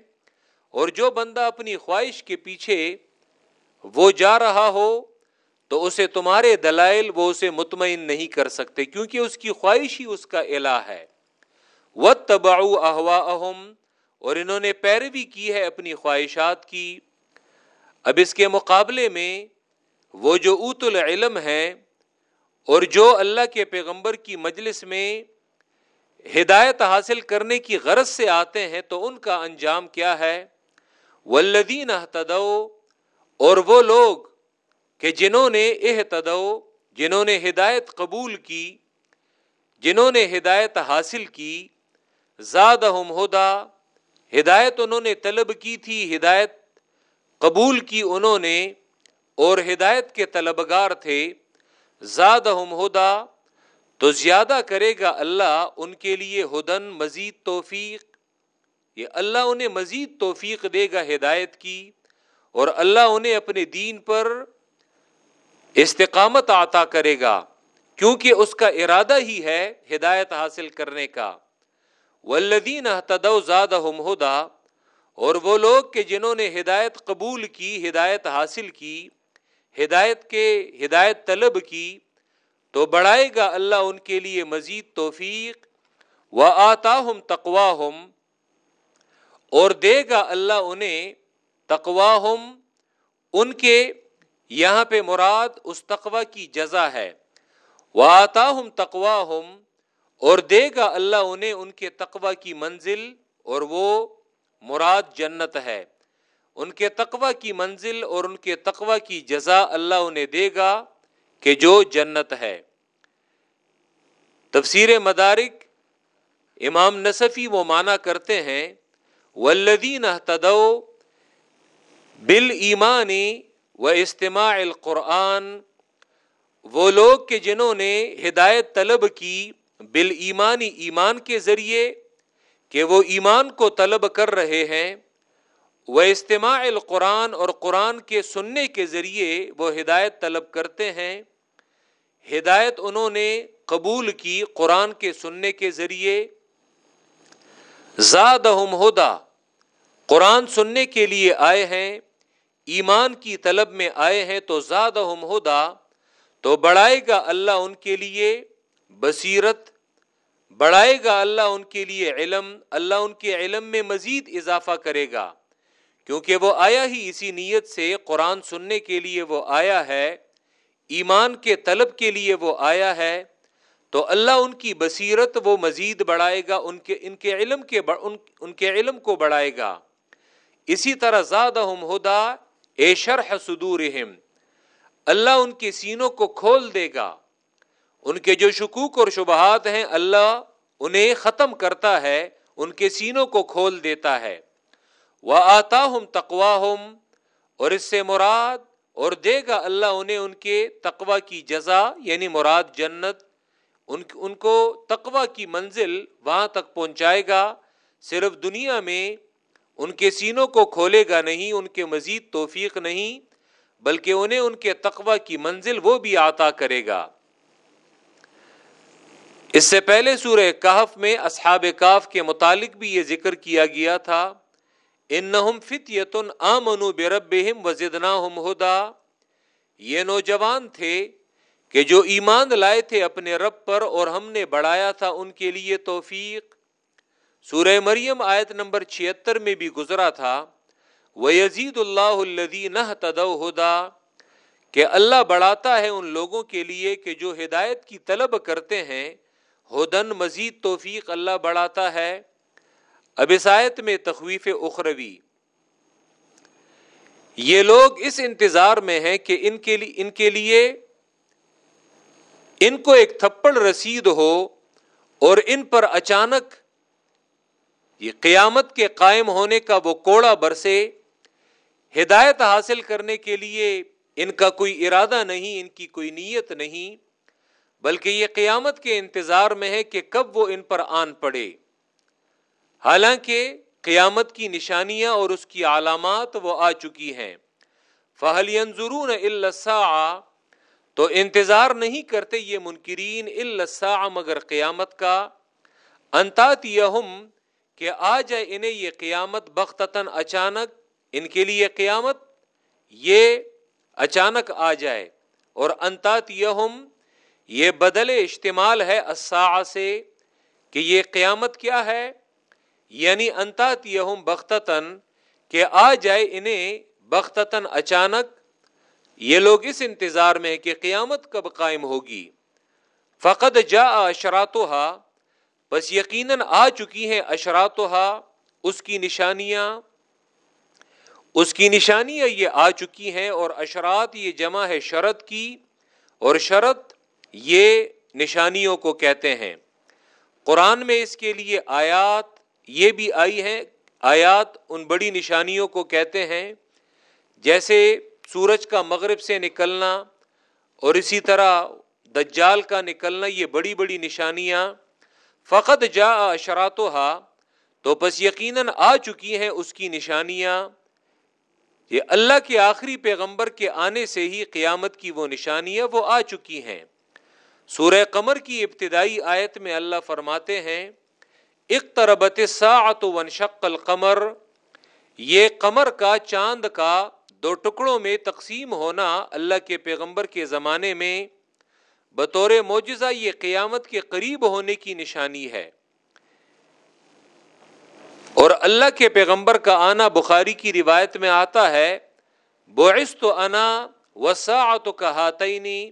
اور جو بندہ اپنی خواہش کے پیچھے وہ جا رہا ہو، تو اسے تمہارے دلائل وہ اسے مطمئن نہیں کر سکتے، کیونکہ اس کی خواہش ہی اس کا الہ ہے۔ وہ تباؤ احوا اہم اور انہوں نے پیروی کی ہے اپنی خواہشات کی۔ اب اس کے مقابلے میں وہ جو اوت العلم ہے اور جو اللہ کے پیغمبر کی مجلس میں ہدایت حاصل کرنے کی غرض سے آتے ہیں، تو ان کا انجام کیا ہے؟ ولدین احتدو اور وہ لوگ کہ جنہوں نے احتدو جنہوں نے ہدایت قبول کی، جنہوں نے ہدایت حاصل کی زاد ہدا، ہدایت انہوں نے طلب کی تھی، ہدایت قبول کی انہوں نے، اور ہدایت کے طلبگار تھے۔ زاد ہدا، تو زیادہ کرے گا اللہ ان کے لیے ہدن، مزید توفیق۔ یہ اللہ انہیں مزید توفیق دے گا ہدایت کی، اور اللہ انہیں اپنے دین پر استقامت عطا کرے گا، کیونکہ اس کا ارادہ ہی ہے ہدایت حاصل کرنے کا۔ ولدین زاد ہدا، اور وہ لوگ کہ جنہوں نے ہدایت قبول کی، ہدایت حاصل کی ہدایت کے ہدایت طلب کی تو بڑھائے گا اللہ ان کے لیے مزید توفیق و آتا ہم تقوا اور دے گا اللہ انہیں تقوا ان کے یہاں پہ مراد اس تقوا کی جزا ہے۔ وہ آتا ہوں تقوا اور دے گا اللہ انہیں ان کے تقوا کی منزل، اور وہ مراد جنت ہے۔ ان کے تقوا کی منزل اور ان کے تقوا کی جزا اللہ انہیں دے گا کہ جو جنت ہے۔ تفسیر مدارک امام نصفی وہ مانا کرتے ہیں ولدین تدو بال ایمانی و اجتماع القرآن وہ لوگ کہ جنہوں نے ہدایت طلب کی بال ایمانی ایمان کے ذریعے کہ وہ ایمان کو طلب کر رہے ہیں۔ وہ اجتماع القرآن اور قرآن کے سننے کے ذریعے وہ ہدایت طلب کرتے ہیں۔ ہدایت انہوں نے قبول کی قرآن کے سننے کے ذریعے۔ زادہم ہدا، قرآن سننے کے لیے آئے ہیں، ایمان کی طلب میں آئے ہیں تو زادہم ہدا، تو بڑھائے گا اللہ ان کے لیے بصیرت، بڑھائے گا اللہ ان کے لیے علم، اللہ ان کے علم میں مزید اضافہ کرے گا۔ کیونکہ وہ آیا ہی اسی نیت سے قرآن سننے کے لیے وہ آیا ہے ایمان کے طلب کے لیے وہ آیا ہے۔ تو اللہ ان کی بصیرت وہ مزید بڑھائے گا ان کے ان کے علم کے ان, ان کے علم کو بڑھائے گا۔ اسی طرح زیادہ ہدا اے شرح صدور اللہ ان کے سینوں کو کھول دے گا۔ ان کے جو شکوک اور شبہات ہیں اللہ انہیں ختم کرتا ہے ان کے سینوں کو کھول دیتا ہے۔ وہ آتا ہم تقوا اور اس سے مراد اور دے گا اللہ انہیں ان کے تقوا کی جزا یعنی مراد جنت، ان ان کو تقوا کی منزل وہاں تک پہنچائے گا۔ صرف دنیا میں ان کے سینوں کو کھولے گا نہیں، ان کے مزید توفیق نہیں، بلکہ انہیں ان کے تقوا کی منزل وہ بھی عطا کرے گا۔ اس سے پہلے سورہ کہف میں اصحاب کاف کے متعلق بھی یہ ذکر کیا گیا تھا۔ انہم فتیتن آمنو بربہم وزدناہم ہدا یہ نوجوان تھے کہ جو ایمان لائے تھے اپنے رب پر اور ہم نے بڑھایا تھا ان کے لیے توفیق. سورہ مریم آیت نمبر چھتر میں بھی گزرا تھا. وہ یزید اللہ الدی نہ ہدا کہ اللہ بڑھاتا ہے ان لوگوں کے لیے کہ جو ہدایت کی طلب کرتے ہیں. ہدن مزید توفیق اللہ بڑھاتا ہے. اب آیت میں تخویف اخروی۔ یہ لوگ اس انتظار میں ہیں کہ ان کے لیے ان کے لیے ان کو ایک تھپڑ رسید ہو اور ان پر اچانک یہ قیامت کے قائم ہونے کا وہ کوڑا برسے۔ ہدایت حاصل کرنے کے لیے ان کا کوئی ارادہ نہیں، ان کی کوئی نیت نہیں، بلکہ یہ قیامت کے انتظار میں ہے کہ کب وہ ان پر آن پڑے۔ حالانکہ قیامت کی نشانیاں اور اس کی علامات وہ آ چکی ہیں۔ فہل ضرور تو انتظار نہیں کرتے یہ منکرین السا مگر قیامت کا۔ انتات کہ آ جائے انہیں یہ قیامت بختتاً اچانک، ان کے لیے قیامت، یہ اچانک آ جائے۔ اور انتات یہ بدل اشتمال ہے سے کہ یہ قیامت کیا ہے؟ یعنی انتات یہم بختتن کہ آ جائے انہیں بختتن اچانک۔ یہ لوگ اس انتظار میں کہ قیامت کب قائم ہوگی۔ فقط جا اشراتوہا بس یقیناً آ چکی ہیں اشراتوہا اس کی نشانیاں، اس کی نشانیاں یہ آ چکی ہیں اور اشرات یہ جمع ہے شرط کی، اور شرط یہ نشانیوں کو کہتے ہیں۔ قرآن میں اس کے لیے آیات یہ بھی آئی ہے، آیات ان بڑی نشانیوں کو کہتے ہیں، جیسے سورج کا مغرب سے نکلنا اور اسی طرح دجال کا نکلنا، یہ بڑی بڑی نشانیاں۔ فقط جا اشرات تو بس یقیناً آ چکی ہیں اس کی نشانیاں۔ یہ اللہ کے آخری پیغمبر کے آنے سے ہی قیامت کی وہ نشانیاں وہ آ چکی ہیں۔ سورہ قمر کی ابتدائی آیت میں اللہ فرماتے ہیں اقتربت ساعت ونشق القمر۔ یہ قمر کا، چاند کا دو ٹکڑوں میں تقسیم ہونا اللہ کے پیغمبر کے زمانے میں بطور معجزہ یہ قیامت کے قریب ہونے کی نشانی ہے۔ اور اللہ کے پیغمبر کا آنا بخاری کی روایت میں آتا ہے بوئس تو انا وسا تو کہاتینی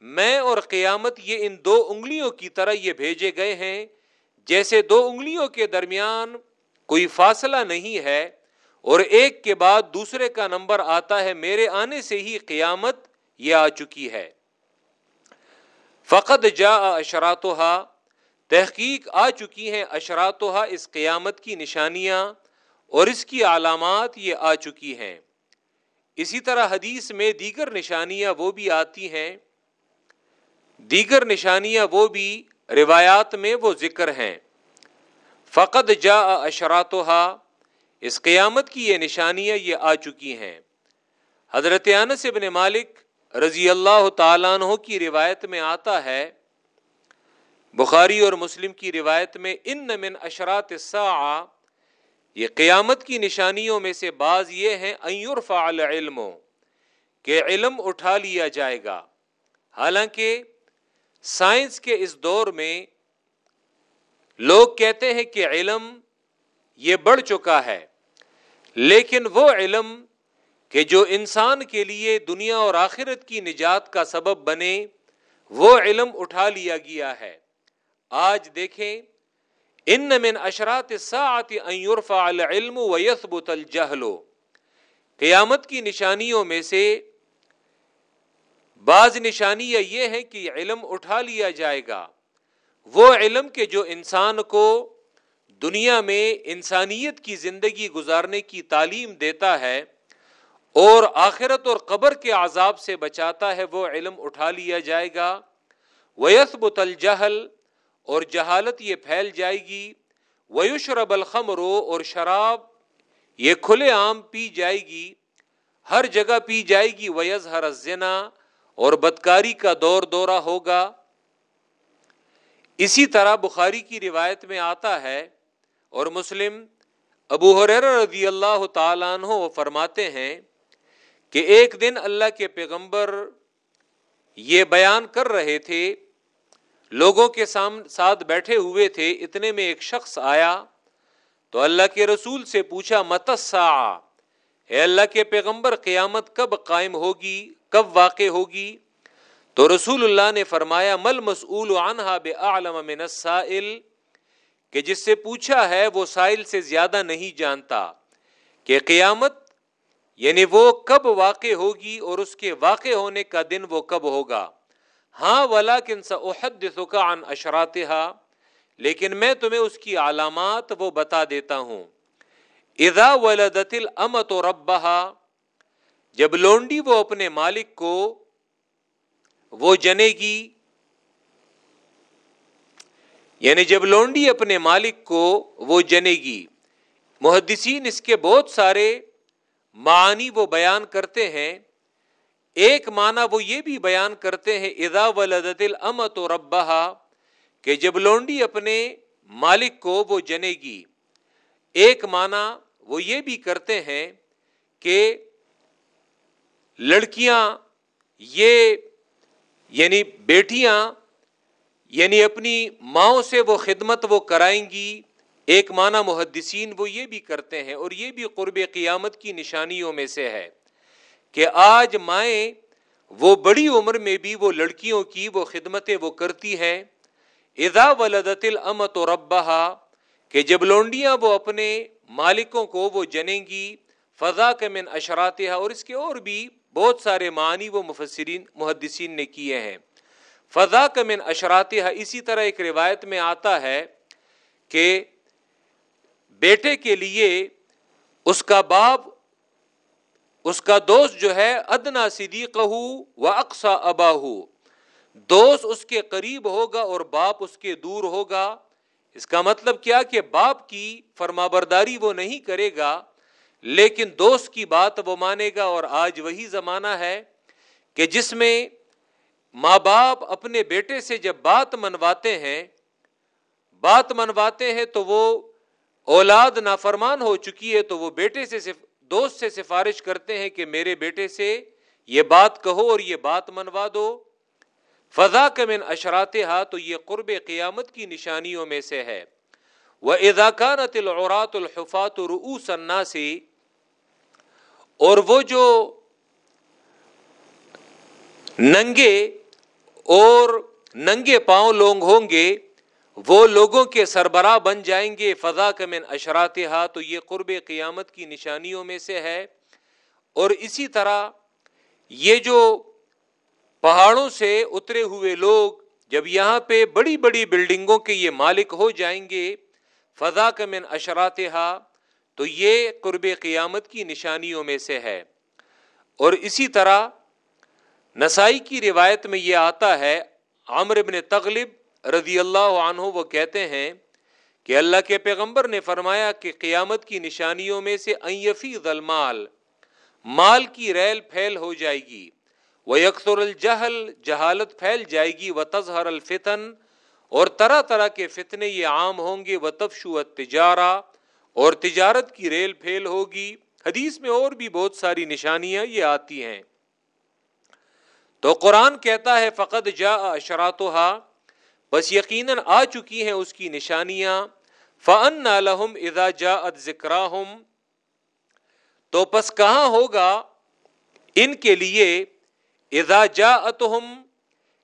میں اور قیامت یہ ان دو انگلیوں کی طرح یہ بھیجے گئے ہیں۔ جیسے دو انگلیوں کے درمیان کوئی فاصلہ نہیں ہے اور ایک کے بعد دوسرے کا نمبر آتا ہے، میرے آنے سے ہی قیامت یہ آ چکی ہے۔ فقط جا اشراتوہا تحقیق آ چکی ہیں اشراتوہا اس قیامت کی نشانیاں اور اس کی علامات یہ آ چکی ہیں۔ اسی طرح حدیث میں دیگر نشانیاں وہ بھی آتی ہیں۔ دیگر نشانیاں وہ بھی روایات میں وہ ذکر ہیں۔ فقط جا اشرات اس قیامت کی یہ نشانیاں یہ آ چکی ہیں۔ حضرت انس ابن مالک رضی اللہ تعالیٰ عنہ کی روایت میں آتا ہے۔ بخاری اور مسلم کی روایت میں ان من اشرات الساعہ، یہ قیامت کی نشانیوں میں سے بعض یہ ہیں ایرفع العلم، کہ علم اٹھا لیا جائے گا۔ حالانکہ سائنس کے اس دور میں لوگ کہتے ہیں کہ علم یہ بڑھ چکا ہے، لیکن وہ علم کہ جو انسان کے لیے دنیا اور آخرت کی نجات کا سبب بنے، وہ علم اٹھا لیا گیا ہے۔ آج دیکھیں، ان من اشرات الساعت ان يرفع العلم ويثبت الجهل قیامت کی نشانیوں میں سے بعض نشانیاں یہ ہیں کہ علم اٹھا لیا جائے گا۔ وہ علم کے جو انسان کو دنیا میں انسانیت کی زندگی گزارنے کی تعلیم دیتا ہے اور آخرت اور قبر کے عذاب سے بچاتا ہے، وہ علم اٹھا لیا جائے گا۔ ویثبت الجہل اور جہالت یہ پھیل جائے گی۔ ویشرب الخمرو اور شراب یہ کھلے عام پی جائے گی۔ ہر جگہ پی جائے گی۔ ویز ہر زنا اور بدکاری کا دور دورہ ہوگا۔ اسی طرح بخاری کی روایت میں آتا ہے اور مسلم ابو حریر رضی اللہ تعالیٰ عنہ وہ فرماتے ہیں کہ ایک دن اللہ کے پیغمبر یہ بیان کر رہے تھے، لوگوں کے ساتھ بیٹھے ہوئے تھے، اتنے میں ایک شخص آیا تو اللہ کے رسول سے پوچھا متسا اے اللہ کے پیغمبر قیامت کب قائم ہوگی؟ کب واقع ہوگی؟ تو رسول اللہ نے فرمایا، مل مسول عنہا بے عالم من السائل کہ جس سے پوچھا ہے، وہ سائل سے زیادہ نہیں جانتا کہ قیامت یعنی وہ کب واقع ہوگی اور اس کے واقع ہونے کا دن وہ کب ہوگا۔ ہاں ولا کن سا عن اشراتہ لیکن میں تمہیں اس کی علامات وہ بتا دیتا ہوں۔ اذا ولدت الامت ربها جب لونڈی وہ اپنے مالک کو وہ جنے گی یعنی جب لونڈی اپنے مالک کو وہ جنے گی، محدثین اس کے بہت سارے معنی وہ بیان کرتے ہیں۔ ایک معنی وہ یہ بھی بیان کرتے ہیں ادا ولدت الامت و ربا کہ جب لونڈی اپنے مالک کو وہ جنے گی۔ ایک معنی وہ یہ بھی کرتے ہیں کہ لڑکیاں، یہ یعنی بیٹیاں یعنی اپنی ماؤں سے وہ خدمت وہ کرائیں گی، ایک معنی محدثین وہ یہ بھی کرتے ہیں اور یہ بھی قرب قیامت کی نشانیوں میں سے ہے کہ آج مائیں وہ بڑی عمر میں بھی وہ لڑکیوں کی وہ خدمتیں وہ کرتی ہیں۔ ادا ولدت الامت و ربا کہ جب لونڈیاں وہ اپنے مالکوں کو وہ جنیں گی فضا کے من اشراتہ اور اس کے اور بھی بہت سارے معنی وہ مفسرین، محدثین نے کیے ہیں۔ فضا کا من اشراتہ اسی طرح ایک روایت میں آتا ہے کہ بیٹے کے لیے اس کا باپ، اس کا دوست جو ہے، ادنا صدیق و اقسا ابا دوست اس کے قریب ہوگا اور باپ اس کے دور ہوگا۔ اس کا مطلب کیا کہ باپ کی فرما برداری وہ نہیں کرے گا لیکن دوست کی بات وہ مانے گا اور آج وہی زمانہ ہے کہ جس میں ماں باپ اپنے بیٹے سے جب بات منواتے ہیں، بات منواتے ہیں تو وہ اولاد نافرمان ہو چکی ہے تو وہ بیٹے سے صرف دوست سے سفارش کرتے ہیں کہ میرے بیٹے سے یہ بات کہو اور یہ بات منوا دو۔ فضا کا من اشرات ہا تو یہ قرب قیامت کی نشانیوں میں سے ہے۔ وہ اداکانت العرات الحفات روس سے اور وہ جو ننگے اور ننگے پاؤں لوگ ہوں گے، وہ لوگوں کے سربراہ بن جائیں گے فضا کا من تو یہ قرب قیامت کی نشانیوں میں سے ہے۔ اور اسی طرح یہ جو پہاڑوں سے اترے ہوئے لوگ جب یہاں پہ بڑی بڑی بلڈنگوں کے یہ مالک ہو جائیں گے فضا کا من اشرات تو یہ قرب قیامت کی نشانیوں میں سے ہے۔ اور اسی طرح نسائی کی روایت میں یہ آتا ہے، عامر ابن تغلب رضی اللہ عنہ وہ کہتے ہیں کہ اللہ کے پیغمبر نے فرمایا کہ قیامت کی نشانیوں میں سے ایفی ذلمال مال کی ریل پھیل ہو جائے گی وہ یکسر الجہل، جہالت پھیل جائے گی و تظہر الفتن، اور طرح طرح کے فتنے یہ عام ہوں گے وہ تفشو تجارہ اور تجارت کی ریل پھیل ہوگی۔ حدیث میں اور بھی بہت ساری نشانیاں یہ آتی ہیں۔ تو قرآن کہتا ہے فقط جا اشراتها بس یقیناً آ چکی ہیں اس کی نشانیاں۔ فن لہم ادا جا ذکر تو پس کہاں ہوگا؟ ان کے لیے ادا جا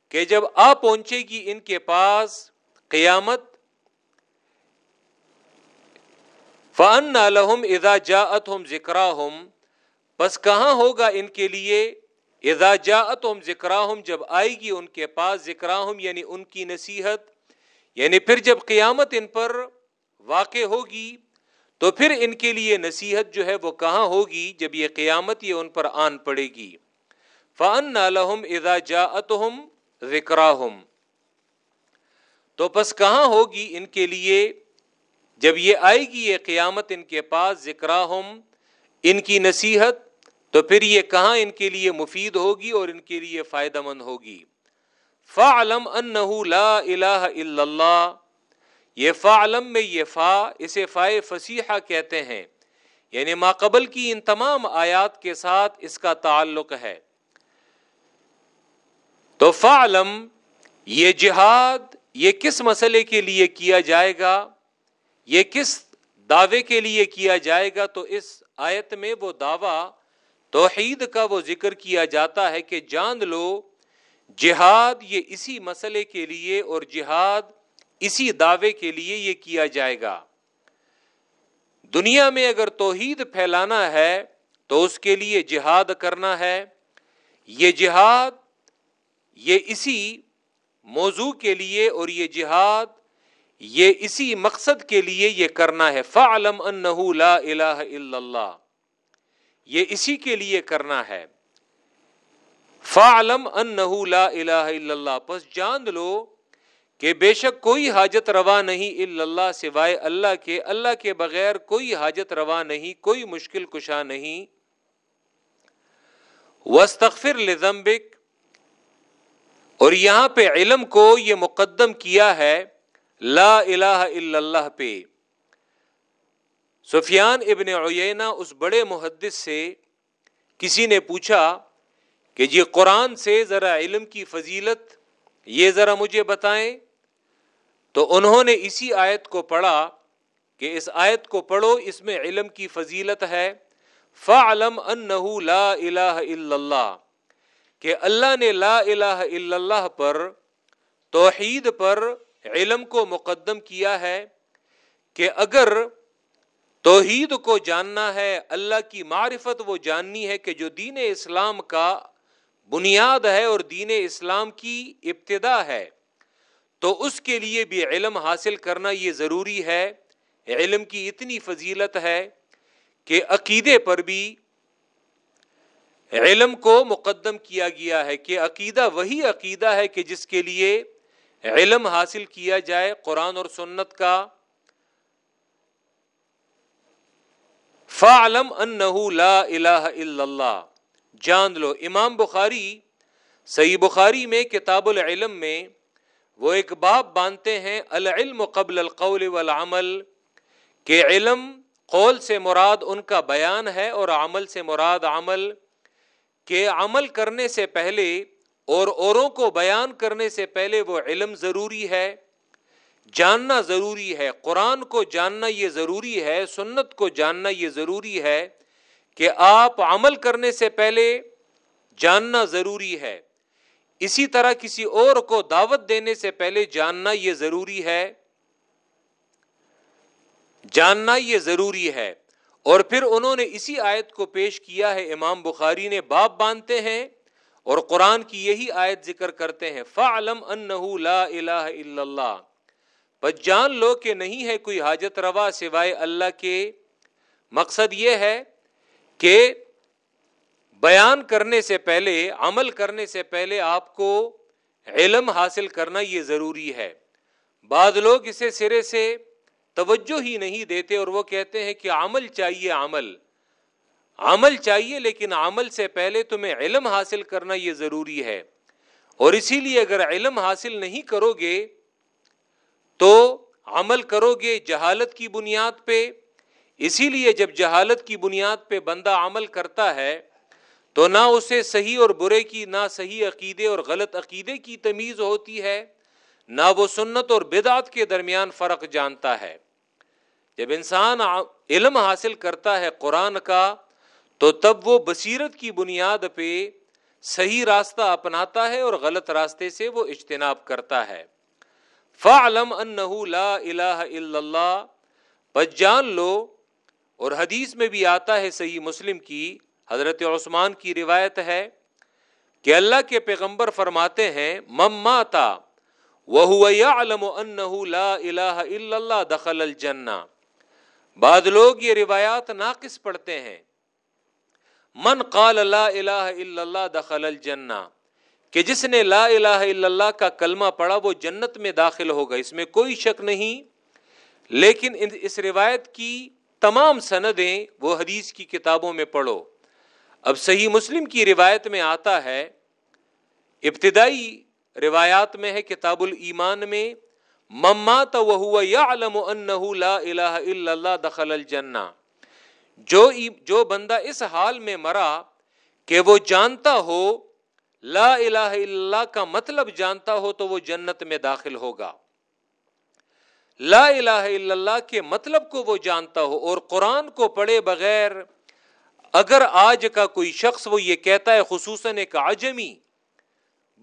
کہ جب آ پہنچے گی ان کے پاس، قیامت فن لہم ادا جا اتم ذکر بس کہاں ہوگا ان کے لیے؟ اذا جاءتهم ذکراہم جب آئے گی ان کے پاس ذکراہم یعنی ان کی نصیحت یعنی پھر جب قیامت ان پر واقع ہوگی، تو پھر ان کے لیے نصیحت جو ہے وہ کہاں ہوگی؟ جب یہ قیامت یہ ان پر آن پڑے گی۔ فن لہم اذا جاءتهم ذکراہم تو پس کہاں ہوگی ان کے لیے؟ جب یہ آئے گی یہ قیامت ان کے پاس، ذکراہم، ان کی نصیحت، تو پھر یہ کہاں ان کے لیے مفید ہوگی اور ان کے لیے فائدہ مند ہوگی؟ فعلم ان لا الہ الا اللہ، یہ فعلم میں یہ فا، اسے فائے فصیحہ کہتے ہیں یعنی ماقبل کی ان تمام آیات کے ساتھ اس کا تعلق ہے۔ تو فعلم یہ جہاد، یہ کس مسئلے کے لیے کیا جائے گا؟ یہ کس دعوے کے لیے کیا جائے گا؟ تو اس آیت میں وہ دعویٰ، توحید کا وہ ذکر کیا جاتا ہے کہ جان لو، جہاد یہ اسی مسئلے کے لیے اور جہاد اسی دعوے کے لیے یہ کیا جائے گا۔ دنیا میں اگر توحید پھیلانا ہے تو اس کے لیے جہاد کرنا ہے۔ یہ جہاد، یہ اسی موضوع کے لیے اور یہ جہاد یہ اسی مقصد کے لیے یہ کرنا ہے۔ فعلم انہ لا الہ الا اللہ یہ اسی کے لیے کرنا ہے۔ فعلم ان لا الہ الا اللہ پس جان لو کہ بے شک کوئی حاجت روا نہیں الا اللہ سوائے اللہ کے۔ اللہ کے بغیر کوئی حاجت روا نہیں، کوئی مشکل کشا نہیں۔ وسطر لزمبک اور یہاں پہ علم کو یہ مقدم کیا ہے۔ لا الہ الا اللہ پہ۔ سفیان ابن عیینہ اس بڑے محدث سے کسی نے پوچھا کہ جی قرآن سے ذرا علم کی فضیلت یہ ذرا مجھے بتائیں۔ تو انہوں نے اسی آیت کو پڑھا کہ اس آیت کو پڑھو، اس میں علم کی فضیلت ہے۔ فعلم انہ لا الہ الا اللہ، کہ اللہ نے لا الہ الا اللہ پر، توحید پر علم کو مقدم کیا ہے کہ اگر توحید کو جاننا ہے، اللہ کی معرفت وہ جاننی ہے کہ جو دین اسلام کا بنیاد ہے اور دین اسلام کی ابتدا ہے، تو اس کے لیے بھی علم حاصل کرنا یہ ضروری ہے۔ علم کی اتنی فضیلت ہے کہ عقیدے پر بھی علم کو مقدم کیا گیا ہے کہ عقیدہ وہی عقیدہ ہے کہ جس کے لیے علم حاصل کیا جائے قرآن اور سنت کا۔ فعلم انہ لا الہ الا اللہ۔ جان لو، امام بخاری صحیح بخاری میں کتاب العلم میں وہ ایک باب باندھتے ہیں، العلم قبل القول والعمل، کہ علم قول سے مراد ان کا بیان ہے اور عمل سے مراد عمل، کہ عمل کرنے سے پہلے اور اوروں کو بیان کرنے سے پہلے وہ علم ضروری ہے، جاننا ضروری ہے، قرآن کو جاننا یہ ضروری ہے، سنت کو جاننا یہ ضروری ہے کہ آپ عمل کرنے سے پہلے جاننا ضروری ہے۔ اسی طرح کسی اور کو دعوت دینے سے پہلے جاننا یہ ضروری ہے۔ جاننا یہ ضروری ہے۔ اور پھر انہوں نے اسی آیت کو پیش کیا ہے، امام بخاری نے، باپ باندھتے ہیں اور قرآن کی یہی آیت ذکر کرتے ہیں فعلم انہ لا الہ الا اللہ بس جان لو کہ نہیں ہے کوئی حاجت روا سوائے اللہ کے۔ مقصد یہ ہے کہ بیان کرنے سے پہلے، عمل کرنے سے پہلے آپ کو علم حاصل کرنا یہ ضروری ہے۔ بعض لوگ اسے سرے سے توجہ ہی نہیں دیتے اور وہ کہتے ہیں کہ عمل چاہیے عمل۔ عمل چاہیے، لیکن عمل سے پہلے تمہیں علم حاصل کرنا یہ ضروری ہے۔ اور اسی لیے اگر علم حاصل نہیں کرو گے تو عمل کرو گے جہالت کی بنیاد پہ۔ اسی لیے جب جہالت کی بنیاد پہ بندہ عمل کرتا ہے، تو نہ اسے صحیح اور برے کی، نہ صحیح عقیدے اور غلط عقیدے کی تمیز ہوتی ہے، نہ وہ سنت اور بدعت کے درمیان فرق جانتا ہے۔ جب انسان علم حاصل کرتا ہے قرآن کا تو تب وہ بصیرت کی بنیاد پہ صحیح راستہ اپناتا ہے اور غلط راستے سے وہ اجتناب کرتا ہے۔ فعلم انہ لا الہ الا اللہ۔ پس جان لو۔ اور حدیث میں بھی آتا ہے صحیح مسلم کی، حضرت عثمان کی روایت ہے کہ اللہ کے پیغمبر فرماتے ہیں مم ماتا وہ لا الہ الا اللہ دخل الجنہ۔ بعد لوگ یہ روایات ناقص پڑھتے ہیں۔ من قال لا الہ الا اللہ دخل الجنہ، کہ جس نے لا الہ الا اللہ کا کلمہ پڑھا وہ جنت میں داخل ہوگا، اس میں کوئی شک نہیں۔ لیکن اس روایت کی تمام سندیں وہ حدیث کی کتابوں میں پڑھو۔ اب صحیح مسلم کی روایت میں آتا ہے، ابتدائی روایات میں ہے کتاب الایمان میں ممات وہ یا علم لا الہ الا اللہ دخل الجنہ جو جو بندہ اس حال میں مرا کہ وہ جانتا ہو لا الہ الا اللہ کا مطلب جانتا ہو تو وہ جنت میں داخل ہوگا۔ لا الہ الا اللہ کے مطلب کو وہ جانتا ہو اور قرآن کو پڑھے بغیر اگر آج کا کوئی شخص وہ یہ کہتا ہے خصوصاً ایک عجمی،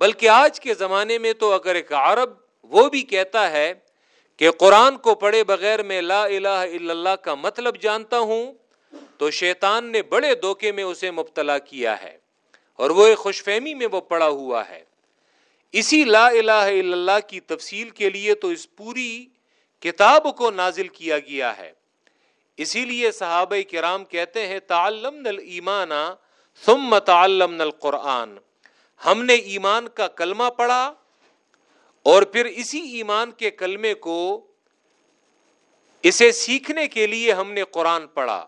بلکہ آج کے زمانے میں تو اگر ایک عرب وہ بھی کہتا ہے کہ قرآن کو پڑھے بغیر میں لا الہ الا اللہ کا مطلب جانتا ہوں تو شیطان نے بڑے دھوکے میں اسے مبتلا کیا ہے اور وہ ایک خوش فہمی میں وہ پڑا ہوا ہے۔ اسی لا الہ الا اللہ کی تفصیل کے لیے تو اس پوری کتاب کو نازل کیا گیا ہے۔ اسی لیے صحابہ کرام کہتے ہیں تعلم نل ایمان ثم تعلم نل قرآن ہم نے ایمان کا کلمہ پڑھا اور پھر اسی ایمان کے کلمے کو اسے سیکھنے کے لیے ہم نے قرآن پڑھا۔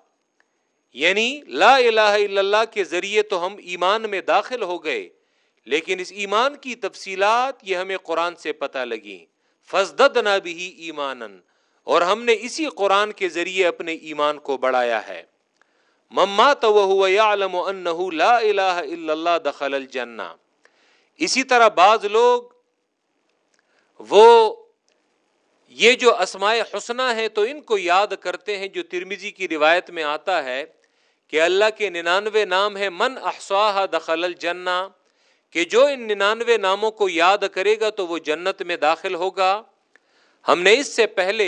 یعنی لا الہ الا اللہ کے ذریعے تو ہم ایمان میں داخل ہو گئے، لیکن اس ایمان کی تفصیلات یہ ہمیں قرآن سے پتہ لگی فضد نہ بھی ایمان اور ہم نے اسی قرآن کے ذریعے اپنے ایمان کو بڑھایا ہے۔ مما تو لا الہ الا اللہ دخل الجنہ اسی طرح بعض لوگ وہ یہ جو اسماء حسنہ ہے تو ان کو یاد کرتے ہیں جو ترمیزی کی روایت میں آتا ہے۔ کہ اللہ کے ننانوے نام ہے من احسواہ دخل الجنہ، کہ جو ان ننانوے ناموں کو یاد کرے گا تو وہ جنت میں داخل ہوگا۔ ہم نے اس سے پہلے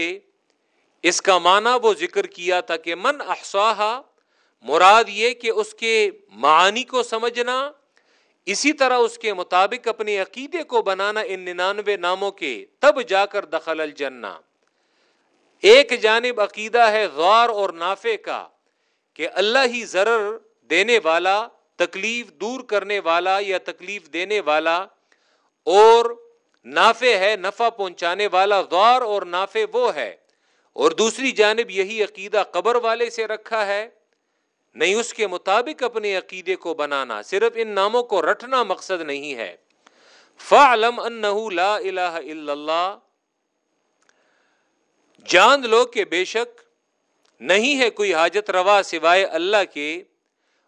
اس کا معنی وہ ذکر کیا تھا کہ من احسواہ مراد یہ کہ اس کے معانی کو سمجھنا، اسی طرح اس کے مطابق اپنے عقیدے کو بنانا ان ننانوے ناموں کے، تب جا کر دخل الجنہ۔ ایک جانب عقیدہ ہے غور اور نافع کا کہ اللہ ہی ضرر دینے والا، تکلیف دور کرنے والا یا تکلیف دینے والا اور نافع ہے، نفع پہنچانے والا غور اور نافع وہ ہے۔ اور دوسری جانب یہی عقیدہ قبر والے سے رکھا ہے۔ نہیں اس کے مطابق اپنے عقیدے کو بنانا، صرف ان ناموں کو رٹنا مقصد نہیں ہے۔ فعلم انہ لا الہ الا اللہ۔ جان لو کہ بے شک نہیں ہے کوئی حاجت روا سوائے اللہ کے۔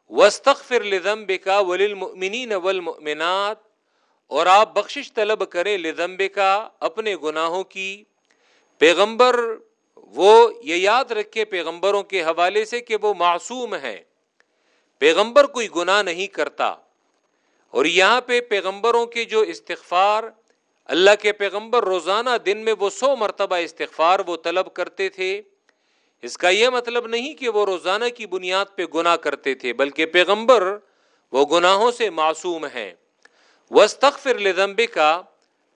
وسطر لذنب کا وللمؤمنین والمؤمنات۔ اور آپ بخشش طلب کریں لذنب کا اپنے گناہوں کی۔ پیغمبر، وہ یہ یاد رکھے پیغمبروں کے حوالے سے کہ وہ معصوم ہیں۔ پیغمبر کوئی گناہ نہیں کرتا۔ اور یہاں پہ پیغمبروں کے جو استغفار، اللہ کے پیغمبر روزانہ دن میں وہ سو مرتبہ استغفار وہ طلب کرتے تھے۔ اس کا یہ مطلب نہیں کہ وہ روزانہ کی بنیاد پہ گناہ کرتے تھے، بلکہ پیغمبر وہ گناہوں سے معصوم ہیں۔ وسطر لذنب کا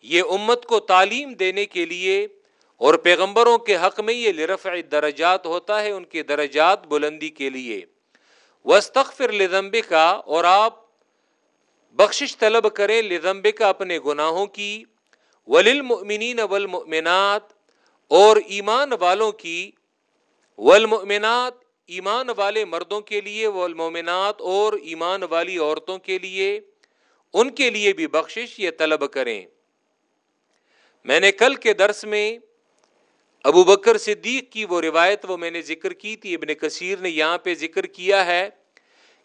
یہ امت کو تعلیم دینے کے لیے اور پیغمبروں کے حق میں یہ لرفع درجات ہوتا ہے، ان کے درجات بلندی کے لیے۔ وسطر لذنب کا اور آپ بخشش طلب کریں لذنب کا اپنے گناہوں کی۔ وللمؤمنین والمؤمنات، اور ایمان والوں کی والمؤمنات، ایمان والے مردوں کے لیے، والمؤمنات اور ایمان والی عورتوں کے لیے، ان کے لیے بھی بخشش یہ طلب کریں۔ میں نے کل کے درس میں ابو بکر صدیق کی وہ روایت، وہ میں نے ذکر کی تھی، ابن کثیر نے یہاں پہ ذکر کیا ہے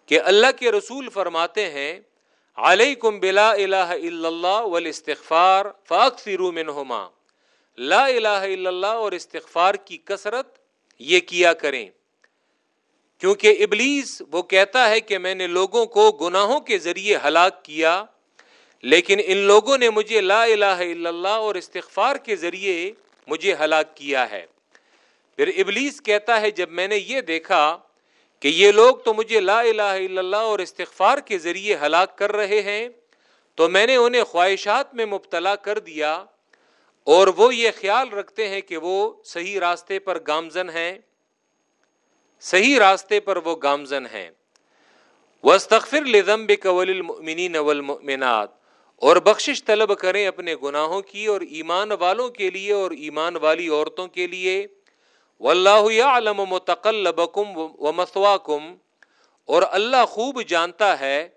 کہ اللہ کے رسول فرماتے ہیں، علیکم بلا الہ الا اللہ والاستغفار فاکثروا منہما۔ لا الہ الا اللہ اور استغفار کی کثرت یہ کیا کریں۔ کیونکہ ابلیس وہ کہتا ہے کہ میں نے لوگوں کو گناہوں کے ذریعے ہلاک کیا، لیکن ان لوگوں نے مجھے لا الہ الا اللہ اور استغفار کے ذریعے مجھے ہلاک کیا ہے۔ پھر ابلیس کہتا ہے، جب میں نے یہ دیکھا کہ یہ لوگ تو مجھے لا الہ الا اللہ اور استغفار کے ذریعے ہلاک کر رہے ہیں، تو میں نے انہیں خواہشات میں مبتلا کر دیا۔ اور وہ یہ خیال رکھتے ہیں کہ وہ صحیح راستے پر گامزن ہیں۔ صحیح راستے پر وہ گامزن ہیں۔ وسطر لزمب قول المنین والمؤمنات۔ اور بخشش طلب کریں اپنے گناہوں کی اور ایمان والوں کے لیے اور ایمان والی عورتوں کے لیے۔ واللہ یعلم متقلبکم و مسواکم اور اللہ خوب جانتا ہے۔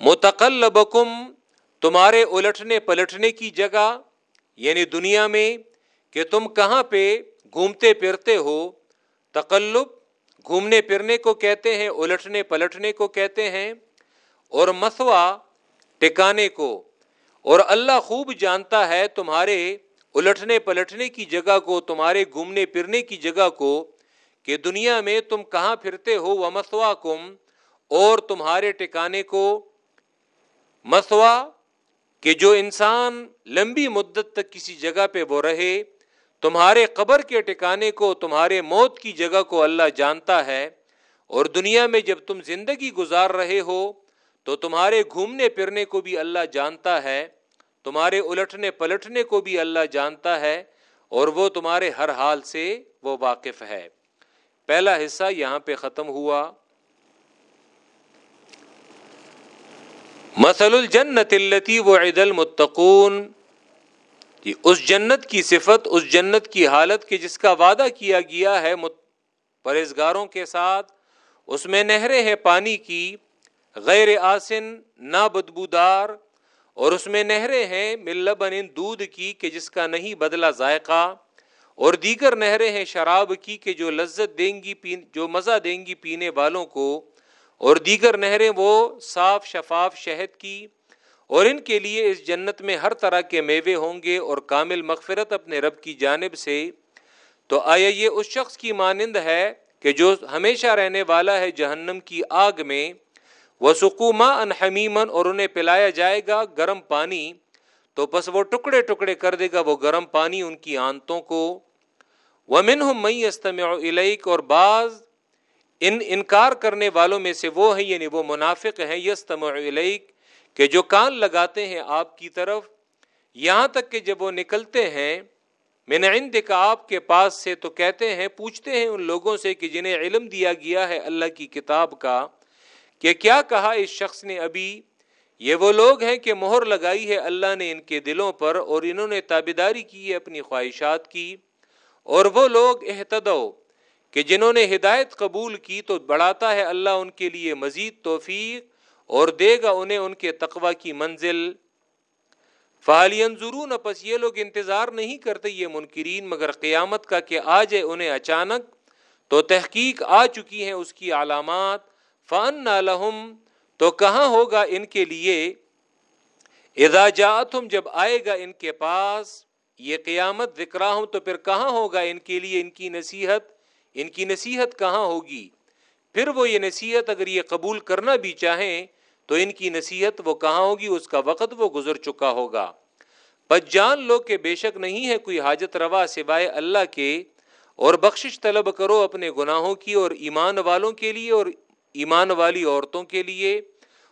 متقلبکم تمہارے الٹنے پلٹنے کی جگہ یعنی دنیا میں، کہ تم کہاں پہ گھومتے پھرتے ہو؟ تقلب، گھومنے پھرنے کو کہتے ہیں الٹنے پلٹنے کو کہتے ہیں، اور مسوا ٹکانے کو۔ اور اللہ خوب جانتا ہے تمہارے الٹنے پلٹنے کی جگہ کو، تمہارے گھومنے پھرنے کی جگہ کو، کہ دنیا میں تم کہاں پھرتے ہو؟ وہ مسوا کم اور تمہارے ٹکانے کو۔ مسوا کہ جو انسان لمبی مدت تک کسی جگہ پہ وہ رہے، تمہارے قبر کے ٹکانے کو، تمہارے موت کی جگہ کو اللہ جانتا ہے، اور دنیا میں جب تم زندگی گزار رہے ہو، تو تمہارے گھومنے پھرنے کو بھی اللہ جانتا ہے، تمہارے الٹنے پلٹنے کو بھی اللہ جانتا ہے، اور وہ تمہارے ہر حال سے وہ واقف ہے۔ پہلا حصہ یہاں پہ ختم ہوا۔ مسل الجنت التی و عید المتقون۔ جی اس جنت کی صفت، اس جنت کی حالت کی جس کا وعدہ کیا گیا ہے پرہزگاروں کے ساتھ، اس میں نہریں ہیں پانی کی، غیر آسن نہ بدبودار، اور اس میں نہریں ہیں ملبن دودھ کی کہ جس کا نہیں بدلا ذائقہ، اور دیگر نہریں ہیں شراب کی کہ جو لذت دیں گی جو مزہ دیں گی پینے والوں کو۔ اور دیگر نہریں وہ صاف شفاف شہد کی، اور ان کے لیے اس جنت میں ہر طرح کے میوے ہوں گے اور کامل مغفرت اپنے رب کی جانب سے۔ تو آیا یہ اس شخص کی مانند ہے کہ جو ہمیشہ رہنے والا ہے جہنم کی آگ میں؟ وہ سکوما انحمیمن اور انہیں پلایا جائے گا گرم پانی۔ تو بس وہ ٹکڑے ٹکڑے کر دے گا وہ گرم پانی ان کی آنتوں کو۔ وہ من ہوں مئی استم اور بعض ان انکار کرنے والوں میں سے وہ ہیں یعنی وہ منافق ہیں یستم علیک کہ جو کان لگاتے ہیں آپ کی طرف، یہاں تک کہ جب وہ نکلتے ہیں میں نے آپ کے پاس سے تو کہتے ہیں، پوچھتے ہیں ان لوگوں سے کہ جنہیں علم دیا گیا ہے اللہ کی کتاب کا، کہ کیا کہا اس شخص نے ابھی؟ یہ وہ لوگ ہیں کہ مہر لگائی ہے اللہ نے ان کے دلوں پر اور انہوں نے تابیداری کی ہے اپنی خواہشات کی، اور وہ لوگ احتدو کہ جنہوں نے ہدایت قبول کی تو بڑھاتا ہے اللہ ان کے لیے مزید توفیق اور دے گا انہیں ان کے تقوی کی منزل۔ فعالین ضرور پس یہ لوگ انتظار نہیں کرتے یہ منکرین، مگر قیامت کا کہ آ جائے انہیں اچانک۔ تو تحقیق آ چکی ہیں اس کی علامات۔ فن لہم تو کہاں ہوگا ان کے لیے؟ اذا جاتم جب آئے گا ان کے پاس، یہ قیامت ذکر ہوں تو پھر کہاں ہوگا ان کے لیے ان کی نصیحت؟ ان کی نصیحت کہاں ہوگی؟ پھر وہ یہ نصیحت اگر یہ قبول کرنا بھی چاہیں، تو ان کی نصیحت وہ کہاں ہوگی؟ اس کا وقت وہ گزر چکا ہوگا۔ بس جان لو کہ بے شک نہیں ہے کوئی حاجت روا سوائے اللہ کے، اور بخشش طلب کرو اپنے گناہوں کی اور ایمان والوں کے لیے اور ایمان والی عورتوں کے لیے۔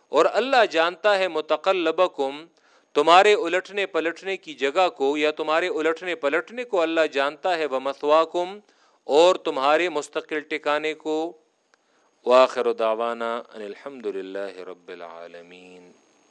اور اللہ جانتا ہے متقلبکم، تمہارے الٹنے پلٹنے کی جگہ کو، یا تمہارے الٹنے پلٹنے کو اللہ جانتا ہے وہ مسواکم اور تمہارے مستقل ٹکانے کو۔ واخر دعوانا ان الحمد للہ رب العالمین۔